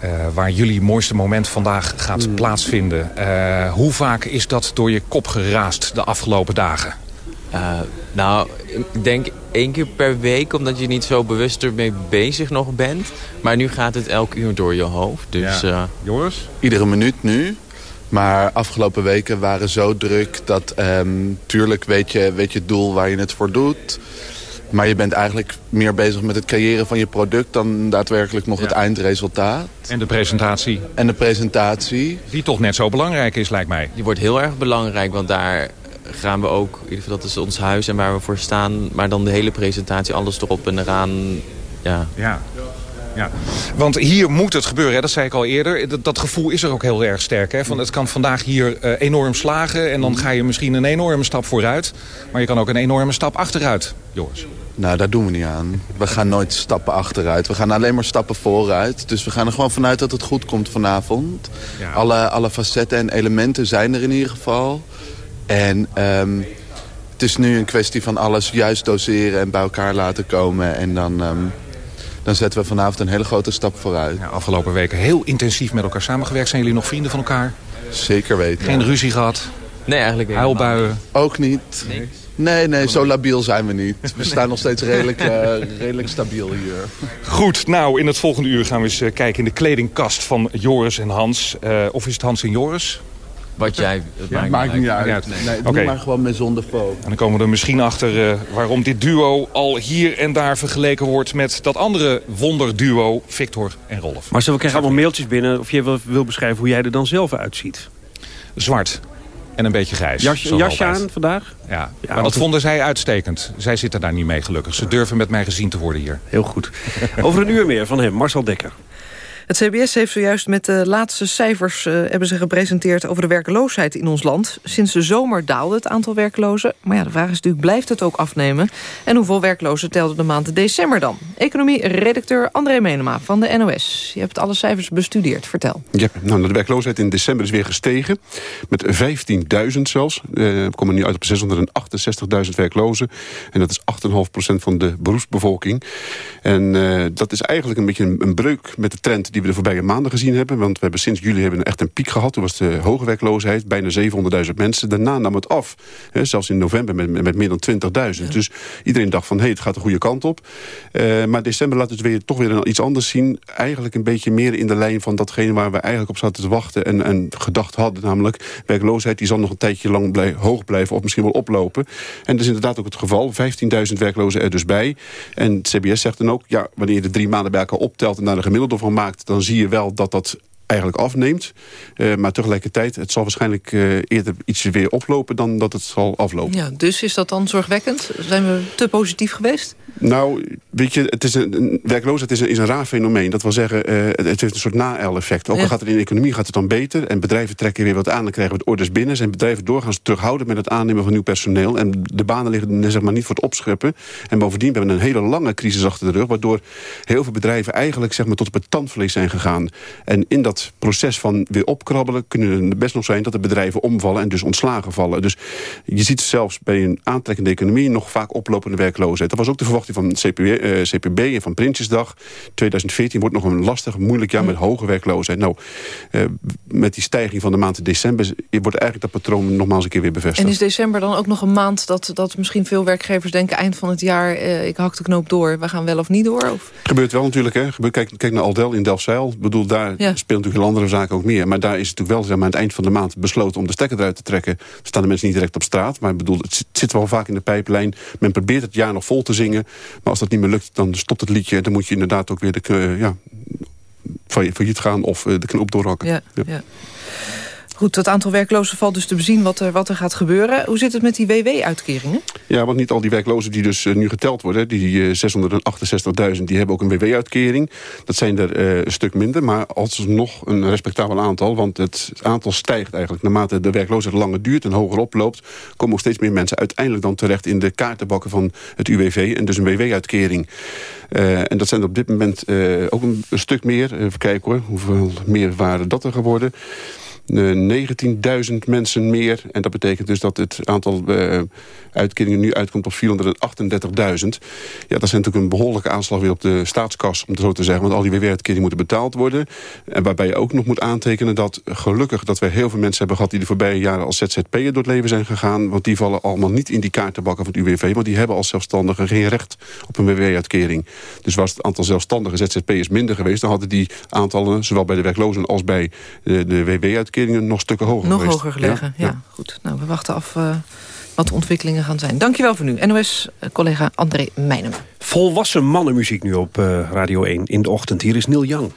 Speaker 12: eh, waar jullie mooiste moment vandaag gaat plaatsvinden. Eh, hoe vaak is dat door je kop geraast de afgelopen dagen?
Speaker 20: Eh, nou, ik denk één keer per week, omdat je niet zo bewust ermee bezig nog bent. Maar nu gaat het elk uur door je hoofd. Dus,
Speaker 19: Ja.
Speaker 20: eh,
Speaker 12: Joris?
Speaker 19: Iedere minuut nu. Maar afgelopen weken waren zo druk dat... Um, tuurlijk weet je, weet je het doel waar je het voor doet... Maar je bent eigenlijk meer bezig met het creëren van je product... dan daadwerkelijk nog het eindresultaat.
Speaker 12: En de presentatie.
Speaker 19: En de presentatie.
Speaker 12: Die toch net zo belangrijk is, lijkt mij.
Speaker 20: Die wordt heel erg belangrijk, want daar gaan we ook... In ieder geval, dat is ons huis en waar we voor staan. Maar dan de hele presentatie, alles erop en eraan. Ja.
Speaker 12: ja. Ja, want hier moet het gebeuren, hè? dat zei ik al eerder. Dat, dat, gevoel is er ook heel erg sterk. Hè? Van het kan vandaag hier uh, enorm slagen en dan ga je misschien een enorme stap vooruit. Maar je kan ook een enorme stap achteruit, Joris.
Speaker 19: Nou, daar doen we niet aan. We gaan nooit stappen achteruit. We gaan alleen maar stappen vooruit. Dus we gaan er gewoon vanuit dat het goed komt vanavond. Ja. Alle, alle facetten en elementen zijn er in ieder geval. En um, het is nu een kwestie van alles juist doseren en bij elkaar laten komen. En dan... Um, dan zetten we vanavond een hele grote stap vooruit.
Speaker 12: Ja, afgelopen weken heel intensief met elkaar samengewerkt. Zijn jullie nog vrienden van elkaar?
Speaker 19: Zeker weten.
Speaker 12: Geen ruzie gehad?
Speaker 20: Nee, eigenlijk niet.
Speaker 12: Huilbuien?
Speaker 19: Ook niet. Nee, nee, zo labiel zijn we niet. We staan nog steeds redelijk, uh, redelijk stabiel hier.
Speaker 12: Goed, nou, in het volgende uur gaan we eens uh, kijken in de kledingkast van Joris en Hans. Uh, of is het Hans en Joris?
Speaker 20: Wat jij... Het
Speaker 19: ja, maakt, niet uit. uit. Nee, nee okay. maar gewoon met zonder foto.
Speaker 12: En dan komen we er misschien achter uh, waarom dit duo al hier en daar vergeleken wordt... met dat andere wonderduo Victor en Rolf.
Speaker 2: Maar we krijgen allemaal mailtjes binnen of je wil, wil beschrijven hoe jij er dan zelf uitziet.
Speaker 12: Zwart. En een beetje grijs.
Speaker 2: Jas, jasje aan vandaag?
Speaker 12: Ja, ja maar dat vonden zij uitstekend. Zij zitten daar niet mee gelukkig. Ze durven met mij gezien te worden hier.
Speaker 2: Heel goed. Over een uur meer van hem, Marcel Dekker.
Speaker 3: Het CBS heeft zojuist met de laatste cijfers uh, hebben ze gepresenteerd over de werkloosheid in ons land. Sinds de zomer daalde het aantal werklozen. Maar ja, de vraag is natuurlijk, blijft het ook afnemen? En hoeveel werklozen telde de maand december dan? Economie-redacteur André Menema van de NOS. Je hebt alle cijfers bestudeerd, vertel.
Speaker 21: Ja, nou, de werkloosheid in december is weer gestegen. Met 15.000 zelfs. Uh, we komen nu uit op 668.000 werklozen. En dat is 8,5% van de beroepsbevolking. En uh, dat is eigenlijk een beetje een, een breuk met de trend die we de voorbije maanden gezien hebben. Want we hebben sinds juli hebben echt een piek gehad. Toen was de hoge werkloosheid, bijna 700.000 mensen. Daarna nam het af. Hè, zelfs in november met, met meer dan 20.000. Dus iedereen dacht van, hé, hey, het gaat de goede kant op. Uh, maar december laat het weer, toch weer iets anders zien. Eigenlijk een beetje meer in de lijn van datgene waar we eigenlijk op zaten te wachten. En, en gedacht hadden, namelijk werkloosheid die zal nog een tijdje lang blij, hoog blijven. Of misschien wel oplopen. En dat is inderdaad ook het geval. 15.000 werklozen er dus bij. En het CBS zegt dan ook, ja, wanneer je de drie maanden bij elkaar optelt... en daar een gemiddelde van maakt dan zie je wel dat dat eigenlijk afneemt. Uh, maar tegelijkertijd, het zal waarschijnlijk uh, eerder iets weer oplopen... dan dat het zal aflopen.
Speaker 3: Ja, dus is dat dan zorgwekkend? Zijn we te positief geweest?
Speaker 21: Nou, weet je, het is een, werkloosheid is een, is een raar fenomeen. Dat wil zeggen, uh, het heeft een soort na-effect. Ook al gaat het in de economie gaat het dan beter... en bedrijven trekken weer wat aan, dan krijgen we het orders binnen... zijn bedrijven doorgaans terughouden met het aannemen van nieuw personeel... en de banen liggen zeg maar, niet voor het opscheppen. En bovendien hebben we een hele lange crisis achter de rug... waardoor heel veel bedrijven eigenlijk zeg maar, tot op het tandvlees zijn gegaan. En in dat proces van weer opkrabbelen... kunnen het best nog zijn dat de bedrijven omvallen en dus ontslagen vallen. Dus je ziet zelfs bij een aantrekkende economie... nog vaak oplopende werkloosheid. Dat was ook de verwachting van CPB, uh, CPB en van Prinsjesdag. 2014 wordt nog een lastig, moeilijk jaar met hoge werkloosheid. Nou, uh, met die stijging van de maand december... wordt eigenlijk dat patroon nogmaals een keer weer bevestigd.
Speaker 3: En is december dan ook nog een maand dat, dat misschien veel werkgevers denken... eind van het jaar, uh, ik hak de knoop door, we gaan wel of niet door? Of?
Speaker 21: Gebeurt wel natuurlijk, hè. Gebeurt, kijk, kijk naar Aldel in Delfzijl. Ik bedoel, daar ja. speelt natuurlijk andere zaken ook meer. Maar daar is het natuurlijk wel zeg maar, aan het eind van de maand besloten om de stekker eruit te trekken. Staan de mensen niet direct op straat. Maar ik bedoel, het zit wel vaak in de pijplijn. Men probeert het jaar nog vol te zingen. Maar als dat niet meer lukt, dan stopt het liedje. Dan moet je inderdaad ook weer de, uh, ja, failliet gaan of uh, de knop doorhakken.
Speaker 3: Ja, ja. ja. Goed, het aantal werklozen valt dus te bezien wat er, wat er gaat gebeuren. Hoe zit het met die WW-uitkeringen?
Speaker 21: Ja, want niet al die werklozen die dus uh, nu geteld worden... die uh, 668.000, die hebben ook een WW-uitkering. Dat zijn er uh, een stuk minder, maar alsnog een respectabel aantal. Want het aantal stijgt eigenlijk. Naarmate de werkloosheid langer duurt en hoger oploopt... komen ook steeds meer mensen uiteindelijk dan terecht... in de kaartenbakken van het UWV en dus een WW-uitkering. En dat zijn er op dit moment ook een, een, stuk meer. Even kijken hoor, hoeveel meer waren dat er geworden... 19.000 mensen meer. En dat betekent dus dat het aantal uh, uitkeringen nu uitkomt op 438.000. Ja, dat is natuurlijk een behoorlijke aanslag weer op de staatskas, om het zo te zeggen. Want al die WW-uitkeringen moeten betaald worden. En waarbij je ook nog moet aantekenen dat gelukkig dat we heel veel mensen hebben gehad... die de voorbije jaren als ZZP'er door het leven zijn gegaan. Want die vallen allemaal niet in die kaartenbakken van het UWV. Want die hebben als zelfstandigen geen recht op een WW-uitkering. Dus was het aantal zelfstandige ZZP'ers minder geweest... dan hadden die aantallen, zowel bij de werklozen als bij de, de WW-uitkering uitkeringen nog stukken hoger
Speaker 3: Nog hoger gelegen, ja. Goed, nou, we wachten af wat de ontwikkelingen gaan zijn. Dankjewel voor nu. NOS-collega André Meijnem.
Speaker 22: Volwassen mannenmuziek nu op Radio 1 in de ochtend. Hier is Neil Young.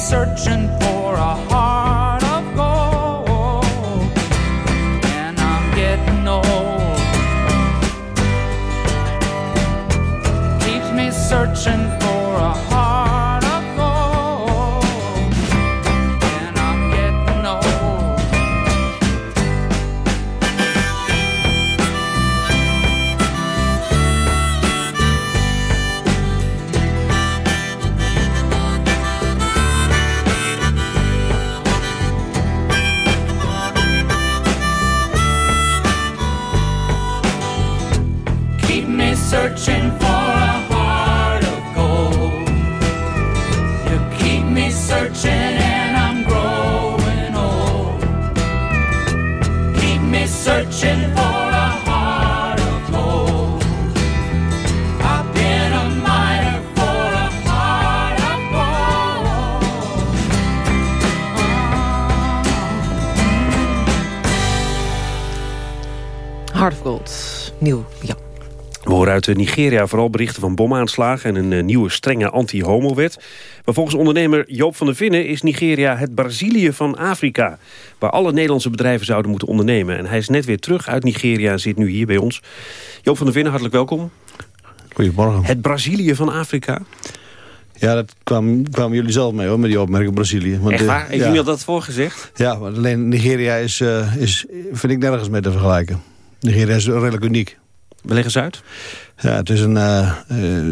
Speaker 3: searching for
Speaker 22: a heart. Uit Nigeria vooral berichten van bomaanslagen... en een uh, nieuwe strenge anti-homo-wet. Maar volgens ondernemer Joop van der Vinnen is Nigeria het Brazilië van Afrika... waar alle Nederlandse bedrijven zouden moeten ondernemen. En hij is net weer terug uit Nigeria en zit nu hier bij ons. Joop van der Vinnen, hartelijk welkom.
Speaker 23: Goedemorgen.
Speaker 22: Het Brazilië van Afrika.
Speaker 23: Ja, dat kwamen kwam jullie zelf mee hoor, met die opmerking Brazilië.
Speaker 22: Want Echt waar? Heeft ja. iemand dat voorgezegd?
Speaker 23: Ja, maar alleen Nigeria is, uh, is, vind ik nergens mee te vergelijken. Nigeria is redelijk uniek.
Speaker 22: We leggen ze uit.
Speaker 23: Ja, het is een, uh,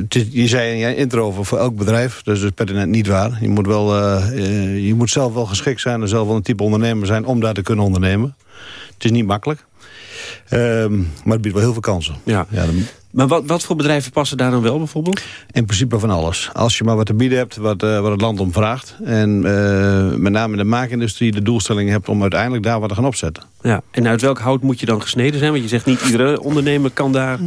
Speaker 23: het is, je zei in je intro voor, voor elk bedrijf, dat is dus pertinent niet waar. Je moet, wel, uh, je moet zelf wel geschikt zijn en zelf wel een type ondernemer zijn om daar te kunnen ondernemen. Het is niet makkelijk, um, maar het biedt wel heel veel kansen.
Speaker 22: Ja. ja dan... Maar wat, wat voor bedrijven passen daar dan wel bijvoorbeeld?
Speaker 23: In principe van alles. Als je maar wat te bieden hebt wat, uh, wat het land om vraagt. En uh, met name in de maakindustrie de doelstelling hebt om uiteindelijk daar wat te gaan opzetten.
Speaker 22: Ja. En uit welk hout moet je dan gesneden zijn? Want je zegt niet iedere ondernemer kan daar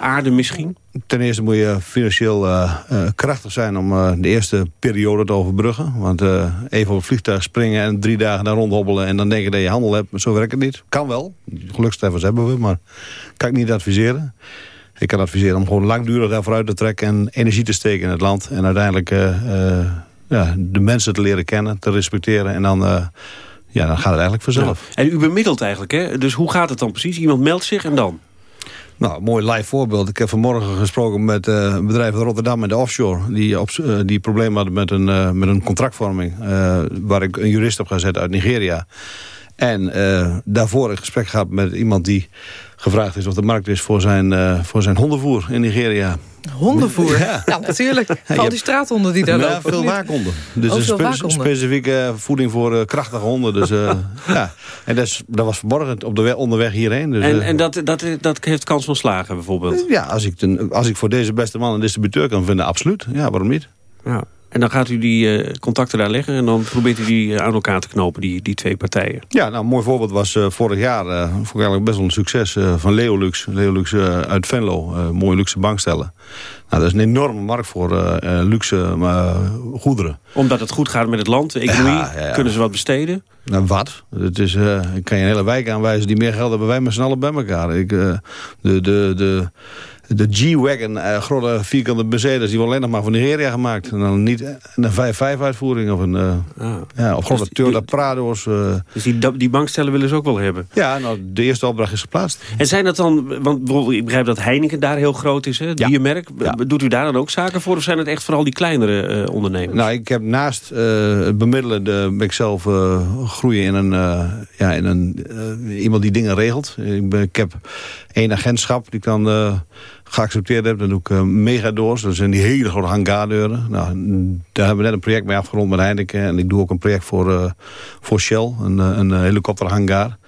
Speaker 22: aarde misschien.
Speaker 23: Ten eerste moet je financieel uh, krachtig zijn om de eerste periode te overbruggen. Want even op het vliegtuig springen en drie dagen daar rondhobbelen... en dan denken dat je handel hebt, zo werkt het niet. Kan wel. Gelukstreffers hebben we, maar kan ik niet adviseren. Ik kan adviseren om gewoon langdurig daarvoor uit te trekken... en energie te steken in het land. En uiteindelijk uh, uh, ja, de mensen te leren kennen, te respecteren. En dan, uh, ja, dan gaat het eigenlijk vanzelf.
Speaker 22: Ja. En u bemiddelt eigenlijk, hè? Dus hoe gaat het dan precies? Iemand meldt zich en dan?
Speaker 23: Nou, mooi live voorbeeld. Ik heb vanmorgen gesproken met uh, een bedrijf in Rotterdam en de offshore... die, op, uh, die problemen hadden met een, uh, met een contractvorming... waar ik een jurist op ga zetten uit Nigeria. En daarvoor een gesprek gehad met iemand die gevraagd is of de markt is voor zijn, uh, voor zijn hondenvoer in Nigeria.
Speaker 3: Hondenvoer? Ja, ja natuurlijk. Vooral die straathonden die daar
Speaker 23: ja,
Speaker 3: lopen.
Speaker 23: veel waakhonden. Dus oh, een spe waakhonden. specifieke voeding voor uh, krachtige honden. Dus, uh, [laughs] ja. En dat, is, dat was verborgen op de weg, onderweg hierheen. Dus,
Speaker 2: en en dat, dat, dat heeft kans van slagen bijvoorbeeld?
Speaker 23: Ja, als ik, ten, als ik voor deze beste man een distributeur kan vinden, absoluut. Ja, waarom niet?
Speaker 2: Ja. En dan gaat u die uh, contacten daar leggen en dan probeert u die uh, aan elkaar te knopen, die, die twee partijen.
Speaker 23: Ja, nou, een mooi voorbeeld was uh, vorig jaar, uh, vond ik eigenlijk best wel een succes, van Leolux. Leolux uit Venlo, mooie luxe bankstellen. Nou, dat is een enorme markt voor luxe goederen.
Speaker 2: Omdat het goed gaat met het land, de economie, [laughs] ja, ja, ja. kunnen ze wat besteden?
Speaker 23: Nou, wat? Het is, ik kan je een hele wijk aanwijzen die meer geld hebben wij met z'n allen bij elkaar. Ik, de, de, de, de G-Wagon, uh, grote vierkante Mercedes, die wordt alleen nog maar van Nigeria gemaakt. En dan niet een 5-5 uitvoering of een uh, ah. ja, of grote dus Toyota Prado's. Uh.
Speaker 2: Dus die, die bankstellen willen ze ook wel hebben?
Speaker 23: Ja, nou, de eerste opdracht is geplaatst.
Speaker 2: En zijn dat dan, want ik begrijp dat Heineken daar heel groot is, hè? Ja. biermerk. Ja. Doet u daar dan ook zaken voor of zijn het echt vooral die kleinere ondernemers?
Speaker 23: Nou, ik heb naast het bemiddelen de, ben ik zelf groeien in een, ja, in een iemand die dingen regelt. Ik, ben, ik heb één agentschap die kan geaccepteerd heb. Dan doe ik uh, megadoors. Dat zijn die hele grote hangaardeuren. Nou, daar hebben we net een project mee afgerond met Heineken. En ik doe ook een project voor, uh, voor Shell. Een, uh, een helikopterhangaar.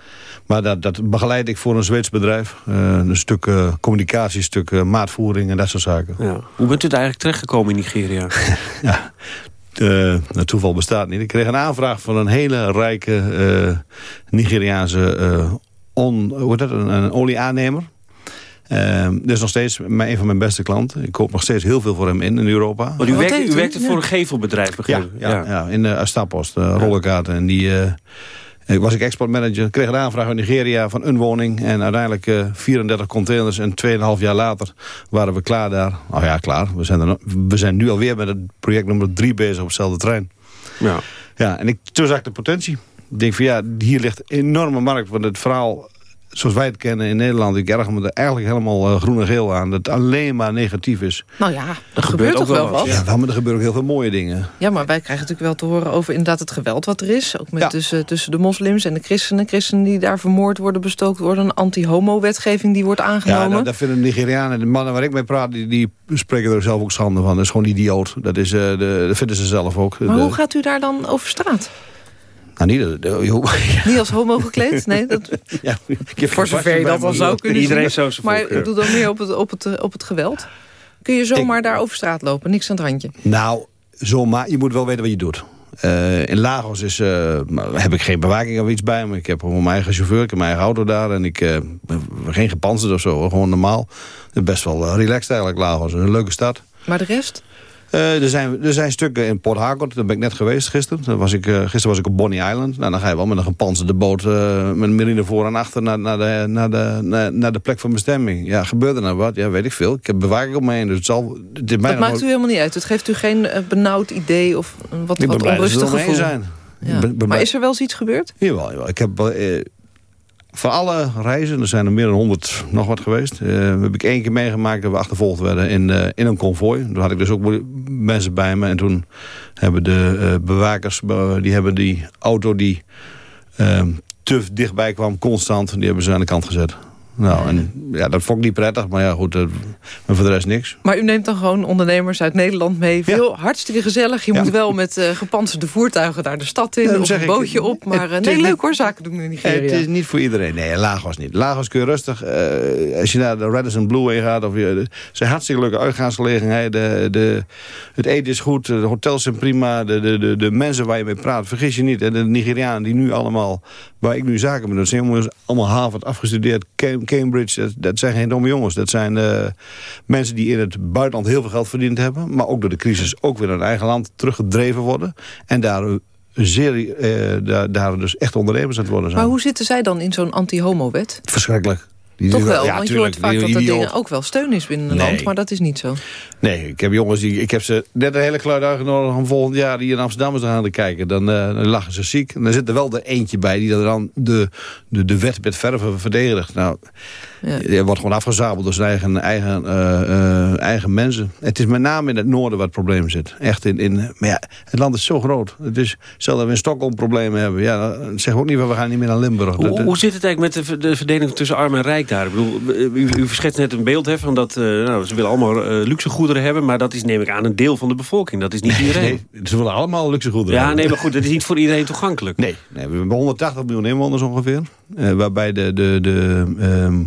Speaker 23: Maar dat, dat begeleid ik voor een Zweeds bedrijf. een stuk communicatie, een stuk maatvoering en dat soort zaken.
Speaker 2: Ja. Hoe bent u daar eigenlijk terechtgekomen in Nigeria? [laughs]
Speaker 23: ja, het toeval bestaat niet. Ik kreeg een aanvraag van een hele rijke Nigeriaanse on, hoe dat, een, een olieaannemer. Uh, dat is nog steeds een van mijn beste klanten. Ik koop nog steeds heel veel voor hem in, in Europa.
Speaker 2: Maar u, werkt, u werkte voor een gevelbedrijf, begrepen?
Speaker 23: Ja, ja, ja. in de uh, Stapost, uh, rollerkaarten. En die... Uh, was ik exportmanager, kreeg een aanvraag uit Nigeria van een woning. En uiteindelijk uh, 34 containers en 2,5 jaar later waren we klaar daar. Nou ja, klaar. We zijn, er, we zijn nu alweer met het project nummer 3 bezig op hetzelfde trein. Ja. Ja, en ik, toen zag ik de potentie. Ik denk van ja, hier ligt een enorme markt. Want het verhaal zoals wij het kennen in Nederland... ik erg me er eigenlijk helemaal uh, groen en geel aan. Dat het alleen maar negatief is.
Speaker 3: Nou ja, er, gebeurt, toch wel wat.
Speaker 23: Ja, maar er gebeuren ook heel veel mooie dingen.
Speaker 3: Ja, maar wij krijgen natuurlijk wel te horen over inderdaad het geweld wat er is. Ook met tussen, tussen de moslims en de christenen. Christenen die daar vermoord worden, bestookt worden. Een anti-homo-wetgeving die wordt aangenomen. Ja,
Speaker 23: nou, dat vinden de Nigerianen, de mannen waar ik mee praat... die, die spreken er zelf ook schande van. Dat is gewoon idioot. Dat, is, uh, de, dat vinden ze zelf ook.
Speaker 3: Maar
Speaker 23: de,
Speaker 3: hoe gaat u daar dan over straat?
Speaker 23: Nou, niet,
Speaker 3: uh, [laughs] niet als homo gekleed? Nee, dat, [laughs] ja, voor zover je dat al zou kunnen
Speaker 2: Iedereen zo
Speaker 3: Maar ik doe dan meer op het, op, het, op het geweld. Kun je zomaar daar over straat lopen? Niks aan het randje?
Speaker 23: Nou, zomaar. Je moet wel weten wat je doet. Uh, in Lagos is, uh, heb ik geen bewaking of iets bij me. Ik heb gewoon mijn eigen chauffeur, ik heb mijn eigen auto daar. En ik uh, geen gepanzerd of zo, gewoon normaal. Best wel relaxed eigenlijk, Lagos. Een leuke stad.
Speaker 3: Maar de rest?
Speaker 23: Uh, er, zijn, er zijn stukken in Port Harcourt, daar ben ik net geweest gisteren. Was ik, uh, gisteren was ik op Bonny Island. Nou, dan ga je wel met een gepanzerde boot uh, met een marine voor en achter naar, naar, de, naar, de, naar, naar, de plek van bestemming. Ja, gebeurde er nou wat? Ja, weet ik veel. Ik heb bewaking op me heen, dus het zal...
Speaker 3: Dit dat maakt u helemaal niet uit. Het geeft u geen benauwd idee of wat, wat onrustig gevoel.
Speaker 23: zijn.
Speaker 3: Ja. Maar is er wel eens iets gebeurd?
Speaker 23: Jawel, jawel. Ik heb voor alle reizen, er zijn er meer dan 100 nog wat geweest... Uh, heb ik één keer meegemaakt dat we achtervolgd werden in, uh, in een konvooi. Toen had ik dus ook mensen bij me. En toen hebben de uh, bewakers, die hebben die auto die te dichtbij kwam, constant... die hebben ze aan de kant gezet. Nou, en ja, dat vond ik niet prettig, maar ja, goed, uh, maar voor de rest niks.
Speaker 3: Maar u neemt dan gewoon ondernemers uit Nederland mee. Veel, hartstikke gezellig. Je moet wel met uh, gepantserde voertuigen daar de stad in, ja, of een bootje ik, op. Maar uh, nee, leuk hoor, zaken doen in Nigeria.
Speaker 23: Het is niet voor iedereen. Nee, Lagos niet. Lagos kun je rustig, als je naar de Radisson Blue heen gaat, of je, zijn hartstikke leuke uitgaansgelegenheden. De, de, het eten is goed, de hotels zijn prima, de, de, de, de mensen waar je mee praat, vergis je niet. En de Nigerianen die nu allemaal, waar ik nu zaken mee doe, zijn allemaal Harvard afgestudeerd, Cambridge, dat, dat zijn geen domme jongens. Dat zijn uh, mensen die in het buitenland heel veel geld verdiend hebben... maar ook door de crisis ook weer naar hun eigen land teruggedreven worden. En daar zeer, uh, daar, daar dus echt ondernemers aan het worden zijn.
Speaker 3: Maar hoe zitten zij dan in zo'n anti-homo-wet?
Speaker 23: Verschrikkelijk.
Speaker 3: Die Toch wel, ja, want je hoort vaak dat er dingen ook wel steun is binnen een land, maar dat is niet zo.
Speaker 23: Nee, ik heb jongens, die, ik heb ze net een hele kluit uitgenodigd om volgend jaar die in Amsterdam eens gaan kijken. Dan, uh, dan lachen ze ziek. En dan zit er wel er eentje bij die dan de, de, de wet met verven verdedigt. Nou, ja. Je wordt gewoon afgezabeld door zijn eigen, eigen, uh, uh, eigen mensen. Het is met name in het noorden waar het probleem zit. Echt in, in, maar ja, het land is zo groot. Het is, stel dat we in Stockholm problemen hebben. Ja, dan zeggen we ook niet, we gaan niet meer naar Limburg.
Speaker 2: Hoe, hoe zit het eigenlijk met de, de verdeling tussen arm en rijk daar? Ik bedoel, u, u schetst net een beeld hè, van dat nou, ze willen allemaal luxe goederen hebben... maar dat is neem ik aan een deel van de bevolking. Dat is niet iedereen.
Speaker 23: Nee, ze willen allemaal luxe goederen
Speaker 2: Ja,
Speaker 23: hebben.
Speaker 2: nee, maar goed, het is niet voor iedereen toegankelijk.
Speaker 23: Nee, nee we hebben 180 miljoen inwoners ongeveer. eh, waarbij de, de, de, ehm,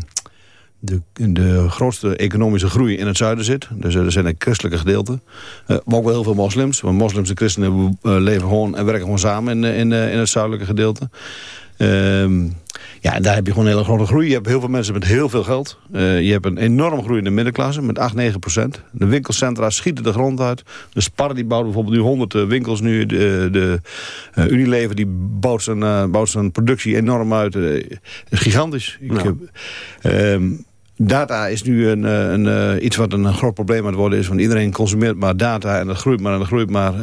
Speaker 23: de, de grootste economische groei in het zuiden zit. Dus er zijn een christelijke gedeelte. Eh, maar ook wel heel veel moslims. Want moslims en christenen eh, leven gewoon en werken gewoon samen in, eh, in, eh, in het zuidelijke gedeelte. Ehm, ja, en daar heb je gewoon een hele grote groei. Je hebt heel veel mensen met heel veel geld. Eh, je hebt een enorm groeiende middenklasse met 8, 9 procent. De winkelcentra schieten de grond uit. De Spar die bouwt bijvoorbeeld nu 100 eh, winkels nu. De, de eh, Unilever die bouwt zijn, bouwt zijn productie enorm uit. Is gigantisch. Ik, heb, ehm, Data is nu een, een, iets wat een groot probleem aan het worden is. Want iedereen consumeert maar data en dat groeit maar en dat groeit maar.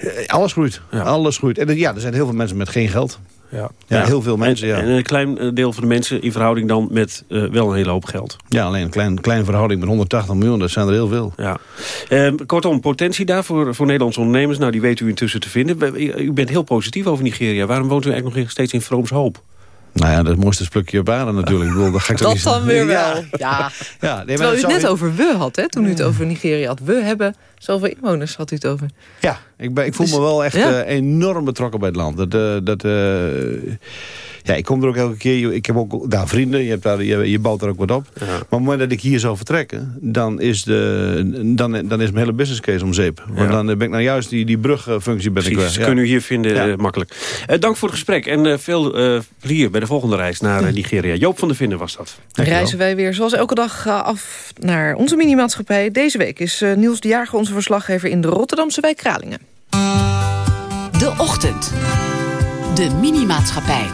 Speaker 23: Eh, eh, alles groeit. Alles groeit. En er- ja, er zijn heel veel mensen met geen geld.
Speaker 2: Ja,
Speaker 23: Ja, heel veel mensen,
Speaker 2: En,
Speaker 23: ja.
Speaker 2: en een klein eh, deel van de mensen in verhouding dan met eh, wel een hele hoop geld.
Speaker 23: Ja, alleen een klein, klein verhouding met 180 miljoen, dat zijn er heel veel.
Speaker 2: Ja. Ehm, kortom, potentie daar voor, voor Nederlandse ondernemers. Nou, die weet u intussen te vinden. U bent heel positief over Nigeria. Waarom woont u eigenlijk nog steeds in Vroomshoop?
Speaker 23: Nou ja, dat mooiste plukje op aarde natuurlijk. Bedoel, dat ga ik
Speaker 3: Dat dan weer wel.
Speaker 23: Ja. [laughs]
Speaker 3: Ja.
Speaker 23: Ja, nee, maar
Speaker 3: Terwijl u het net over we had, hè, toen u het over Nigeria had. We hebben zoveel inwoners, had u het over.
Speaker 23: Ja, ik, ben, ik voel
Speaker 3: Dus-
Speaker 23: me wel echt
Speaker 3: ja.
Speaker 23: eh, enorm betrokken bij het land. Dat, eh, dat, eh, ja, ik kom er ook elke keer. Ik heb ook daar vrienden. Je, hebt daar, je, je bouwt er ook wat op. Maar op het moment dat ik hier zou vertrekken, dan is, de, dan, dan is mijn hele business case om zeep. Want
Speaker 2: Ja.
Speaker 23: dan ben ik nou juist die, die brugfunctie ben ik
Speaker 2: Precies, ze
Speaker 23: Ja.
Speaker 2: kunnen u hier vinden
Speaker 23: Ja.
Speaker 2: eh, makkelijk. Eh, dank voor het gesprek en eh, veel eh, plezier bij de volgende reis naar Nigeria. Joop van der Vinden was dat.
Speaker 3: reizen wij weer zoals elke dag af naar onze minimaatschappij. Deze week is Niels de Jager onze verslaggever in de Rotterdamse wijk Kralingen.
Speaker 11: De Ochtend. De Minimaatschappij.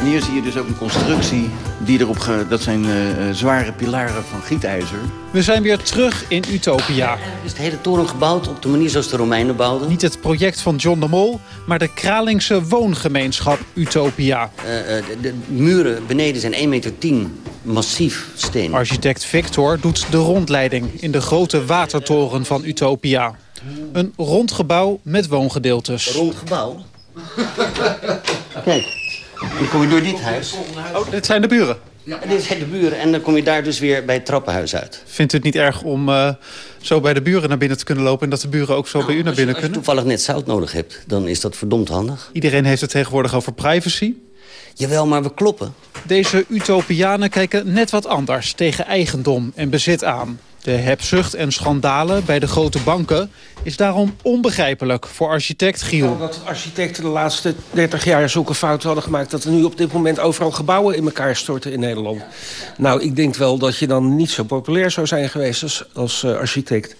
Speaker 24: En hier zie je dus ook een constructie die erop ge... dat zijn eh, eh, zware pilaren van gietijzer.
Speaker 25: We zijn weer terug in Utopia.
Speaker 26: Is de hele toren gebouwd op de manier zoals de Romeinen bouwden?
Speaker 25: Niet het project van John de Mol, maar de Kralingse woongemeenschap Utopia.
Speaker 26: Eh, eh, de, de muren beneden zijn 1,10 meter massief steen.
Speaker 25: Architect Victor doet de rondleiding in de grote watertoren van Utopia. Een rond gebouw met woongedeeltes.
Speaker 26: Rond gebouw? [laughs] Kijk, en dan kom je door dit huis.
Speaker 25: Oh, dit zijn de buren.
Speaker 26: Ja, dit zijn de buren en dan kom je daar dus weer bij het trappenhuis uit.
Speaker 25: Vindt u het niet erg om eh, zo bij de buren naar binnen te kunnen lopen... en dat de buren ook zo bij u naar binnen
Speaker 26: Als je
Speaker 25: kunnen?
Speaker 26: toevallig net zout nodig hebt, dan is dat verdomd handig.
Speaker 25: Iedereen heeft het tegenwoordig over privacy.
Speaker 26: Jawel, maar we kloppen.
Speaker 25: Deze utopianen kijken net wat anders tegen eigendom en bezit aan. De hebzucht en schandalen bij de grote banken is daarom onbegrijpelijk voor architect Giel.
Speaker 27: Dat architecten de laatste 30 jaar zulke fouten hadden gemaakt... dat er nu op dit moment overal gebouwen in elkaar storten in Nederland. Nou, ik denk wel dat je dan niet zo populair zou zijn geweest als, als eh, architect.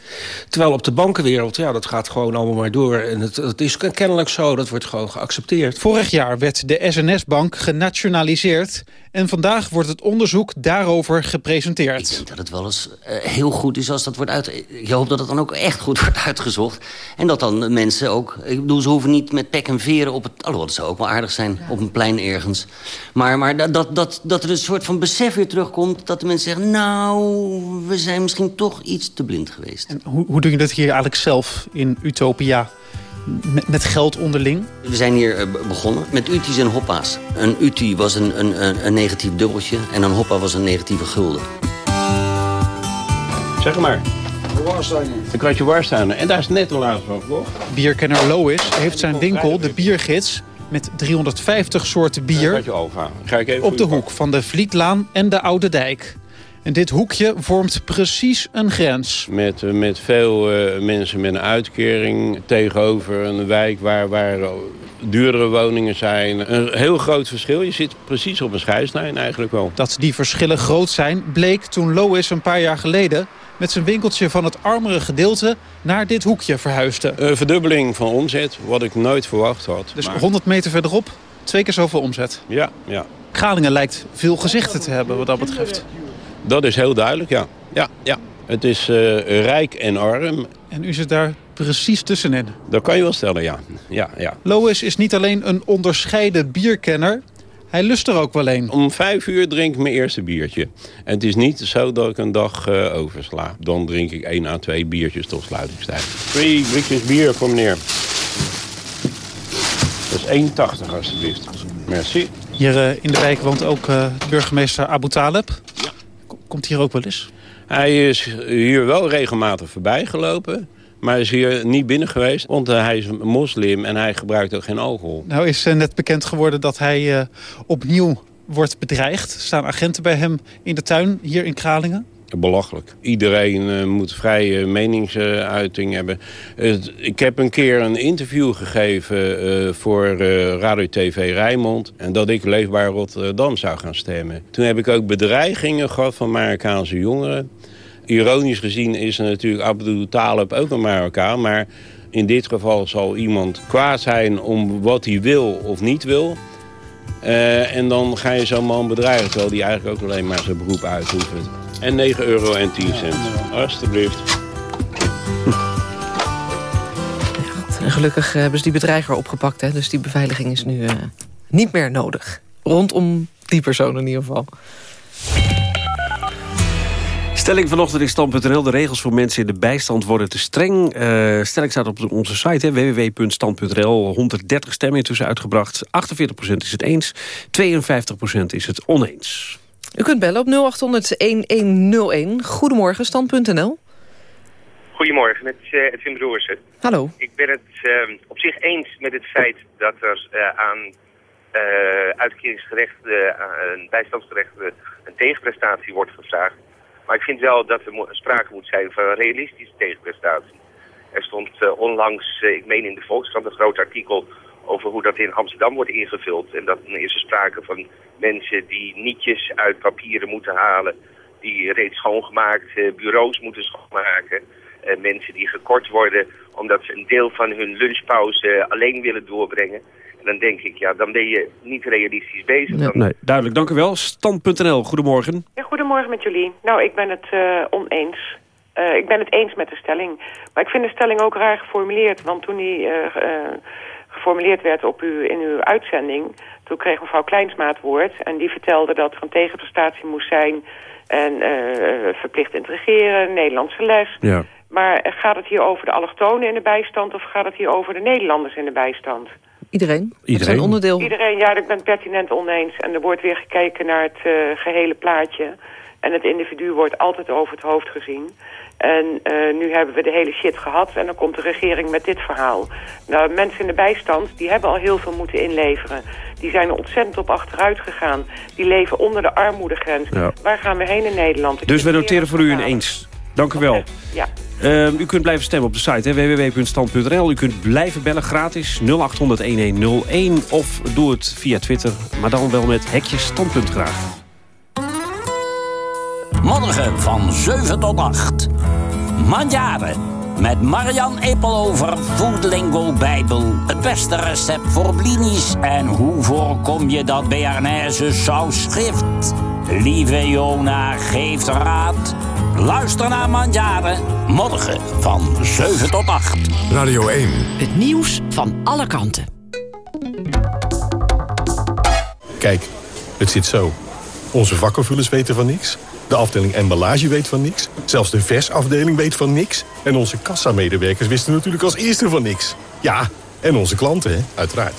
Speaker 27: Terwijl op de bankenwereld, ja, dat gaat gewoon allemaal maar door. En het, het is kennelijk zo, dat wordt gewoon geaccepteerd.
Speaker 25: Vorig jaar werd de SNS-bank genationaliseerd... en vandaag wordt het onderzoek daarover gepresenteerd.
Speaker 26: Dat het wel eens eh, heel goed is als dat wordt uit... Ik hoop dat het dan ook echt goed wordt uitgezocht. En dat dan de mensen ook... Ik bedoel, ze hoeven niet met pek en veren op het... Alhoewel, dat zou ook wel aardig zijn op een plein ergens. Maar, maar dat, dat, dat, dat er een soort van besef weer terugkomt... dat de mensen zeggen... nou, we zijn misschien toch iets te blind geweest.
Speaker 25: Hoe, hoe doe je dat hier eigenlijk zelf in Utopia? Met, met geld onderling?
Speaker 26: We zijn hier eh, be- begonnen met uties en hoppa's. Een uti was een, een, een, een negatief dubbeltje... en een hoppa was een negatieve gulden.
Speaker 28: Zeg maar. Een kwartje warsteiner. En daar is net de laatste van verkocht.
Speaker 25: Bierkenner Lois heeft zijn winkel, de Biergids... met 350 soorten
Speaker 28: Een
Speaker 25: bier
Speaker 28: overhalen. Ga ik even
Speaker 25: op de hoek van de Vlietlaan en de Oude Dijk. En dit hoekje vormt precies een grens.
Speaker 28: Met, eh, met veel eh, mensen met een uitkering tegenover een wijk waar, waar duurdere woningen zijn. Een heel groot verschil. Je zit precies op een scheidslijn eigenlijk wel.
Speaker 25: Dat die verschillen groot zijn bleek toen Lois een paar jaar geleden... met zijn winkeltje van het armere gedeelte naar dit hoekje verhuisde.
Speaker 28: Een verdubbeling van omzet, wat ik nooit verwacht had.
Speaker 25: Dus
Speaker 28: Maar-
Speaker 25: 100 meter verderop, twee keer zoveel omzet.
Speaker 28: Ja, ja.
Speaker 25: Kralingen lijkt veel gezichten te hebben wat dat betreft.
Speaker 28: Dat is heel duidelijk, ja. ja, ja. Het is eh, rijk en arm.
Speaker 25: En u zit daar precies tussenin.
Speaker 28: Dat kan je wel stellen, ja. ja, ja.
Speaker 25: Lois is niet alleen een onderscheiden bierkenner... hij lust er ook wel een.
Speaker 28: Om vijf uur drink ik mijn eerste biertje. En het is niet zo dat ik een dag eh, oversla. Dan drink ik één à twee biertjes tot sluitingstijd. Twee blikjes bier voor meneer. Dat is 1,80 alstublieft. Merci.
Speaker 25: Hier eh, in de wijk woont ook uh, burgemeester Abu Taleb. Ja. Komt hier ook wel eens?
Speaker 28: Hij is hier wel regelmatig voorbij gelopen. Maar is hier niet binnen geweest, want hij is een moslim en hij gebruikt ook geen alcohol.
Speaker 25: Nou is net bekend geworden dat hij opnieuw wordt bedreigd. Er staan agenten bij hem in de tuin hier in Kralingen.
Speaker 28: Belachelijk. Iedereen uh, moet vrije meningsuiting hebben. ik heb een keer een interview gegeven uh, voor uh, Radio TV Rijnmond... en dat ik Leefbaar Rotterdam zou gaan stemmen. Toen heb ik ook bedreigingen gehad van Marokkaanse jongeren. Ironisch gezien is er natuurlijk Abdul Talib ook een Marokkaan... maar in dit geval zal iemand kwaad zijn om wat hij wil of niet wil... en dan ga je zo'n man bedreigen, terwijl die eigenlijk ook alleen maar zijn beroep uitoefent. En 9 euro en 10 cent. Alsjeblieft.
Speaker 3: En gelukkig hebben ze die bedreiger opgepakt. Hè? Dus die beveiliging is nu uh, niet meer nodig. Rondom die persoon in ieder geval.
Speaker 2: Stelling vanochtend in stand.nl. De regels voor mensen in de bijstand worden te streng. Uh, stelling staat op onze site www.stand.nl. 130 stemmen intussen uitgebracht. 48% is het eens, 52% is het oneens.
Speaker 3: U kunt bellen op 0800-1101. Goedemorgen, stand.nl.
Speaker 29: Goedemorgen, met uh, Edwin Broersen.
Speaker 3: Hallo.
Speaker 29: Ik ben het uh, op zich eens met het feit dat er uh, aan uh, uitkeringsgerechten, aan bijstandsgerechten een tegenprestatie wordt gevraagd. Maar ik vind wel dat er sprake moet zijn van een realistische tegenprestatie. Er stond onlangs, ik meen in de Volkskrant, een groot artikel over hoe dat in Amsterdam wordt ingevuld. En dat is er sprake van mensen die nietjes uit papieren moeten halen, die reeds schoongemaakt bureaus moeten schoonmaken. Uh, mensen die gekort worden omdat ze een deel van hun lunchpauze alleen willen doorbrengen. En dan denk ik, ja, dan ben je niet realistisch bezig.
Speaker 2: Nee, duidelijk, dank u wel. Stand.nl, goedemorgen.
Speaker 30: Ja, goedemorgen met jullie. Nou, ik ben het uh, oneens. Uh, ik ben het eens met de stelling. Maar ik vind de stelling ook raar geformuleerd. Want toen die geformuleerd werd op u, in uw uitzending... toen kreeg mevrouw Kleinsma het woord... en die vertelde dat er een tegenprestatie moest zijn... en uh, verplicht integreren, Nederlandse les.
Speaker 2: Ja.
Speaker 30: Maar gaat het hier over de allochtonen in de bijstand... of gaat het hier over de Nederlanders in de bijstand?
Speaker 3: Iedereen.
Speaker 2: Iedereen.
Speaker 3: Een onderdeel.
Speaker 30: Iedereen, ja, ik ben pertinent oneens. En er wordt weer gekeken naar het uh, gehele plaatje... En het individu wordt altijd over het hoofd gezien. En uh, nu hebben we de hele shit gehad en dan komt de regering met dit verhaal. Nou, mensen in de bijstand, die hebben al heel veel moeten inleveren. Die zijn er ontzettend op achteruit gegaan. Die leven onder de armoedegrens.
Speaker 2: Ja.
Speaker 30: Waar gaan we heen in Nederland? Ik
Speaker 2: dus we noteren voor u een eens. Dank u wel.
Speaker 30: Ja.
Speaker 2: Uh, u kunt blijven stemmen op de site www.stand.nl. U kunt blijven bellen gratis 0800-1101 of doe het via Twitter. Maar dan wel met hekje standpunt graag.
Speaker 31: Morgen van 7 tot 8. Mandjaren. Met Marian Eppelover, Foodlingo Bijbel. Het beste recept voor blinis. En hoe voorkom je dat Bearnaise saus schrift? Lieve Jona geeft raad. Luister naar Mandjaren. Morgen van 7 tot 8.
Speaker 1: Radio 1.
Speaker 11: Het nieuws van alle kanten.
Speaker 32: Kijk, het zit zo. Onze vakkenvullers weten van niks. De afdeling emballage weet van niks. Zelfs de versafdeling weet van niks. En onze kassamedewerkers wisten natuurlijk als eerste van niks. Ja, en onze klanten, hè, uiteraard.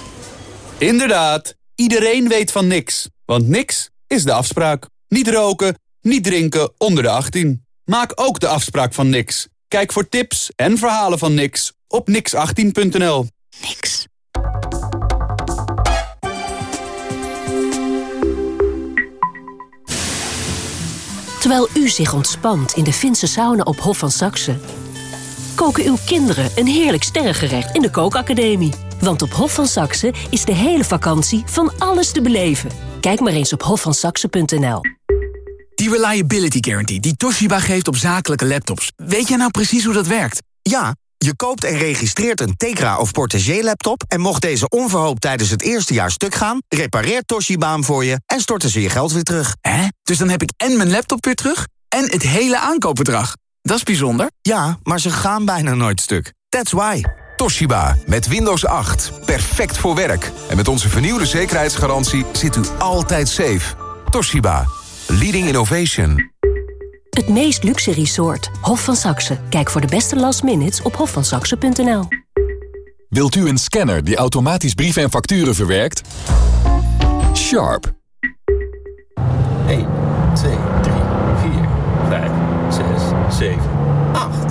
Speaker 33: Inderdaad, iedereen weet van niks. Want niks is de afspraak. Niet roken, niet drinken onder de 18. Maak ook de afspraak van niks. Kijk voor tips en verhalen van niks op nix18.nl.
Speaker 11: Niks. Terwijl u zich ontspant in de Finse sauna op Hof van Saxe... koken uw kinderen een heerlijk sterrengerecht in de kookacademie. Want op Hof van Saxe is de hele vakantie van alles te beleven. Kijk maar eens op hofvansaxe.nl.
Speaker 34: Die Reliability Guarantee die Toshiba geeft op zakelijke laptops. Weet jij nou precies hoe dat werkt?
Speaker 35: Ja, je koopt en registreert een Tegra of Portagee laptop... en mocht deze onverhoopt tijdens het eerste jaar stuk gaan... repareert Toshiba hem voor je en storten ze je geld weer terug.
Speaker 34: Hè? Dus dan heb ik en mijn laptop weer terug en het hele aankoopbedrag. Dat is bijzonder.
Speaker 35: Ja, maar ze gaan bijna nooit stuk. That's why.
Speaker 36: Toshiba, met Windows 8. Perfect voor werk. En met onze vernieuwde zekerheidsgarantie zit u altijd safe. Toshiba, leading innovation.
Speaker 11: Het meest luxe resort, Hof van Saxe. Kijk voor de beste last minutes op hofvansaxe.nl.
Speaker 1: Wilt u een scanner die automatisch brieven en facturen verwerkt? Sharp.
Speaker 37: 1, 2, 3, 4, 5, 6, 7, 8.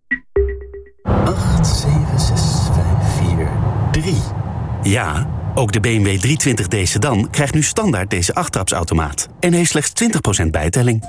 Speaker 37: 8, 7, 6, 5, 4, 3.
Speaker 26: Ja, ook de BMW 320d sedan krijgt nu standaard deze achttrapsautomaat. En heeft slechts 20% bijtelling.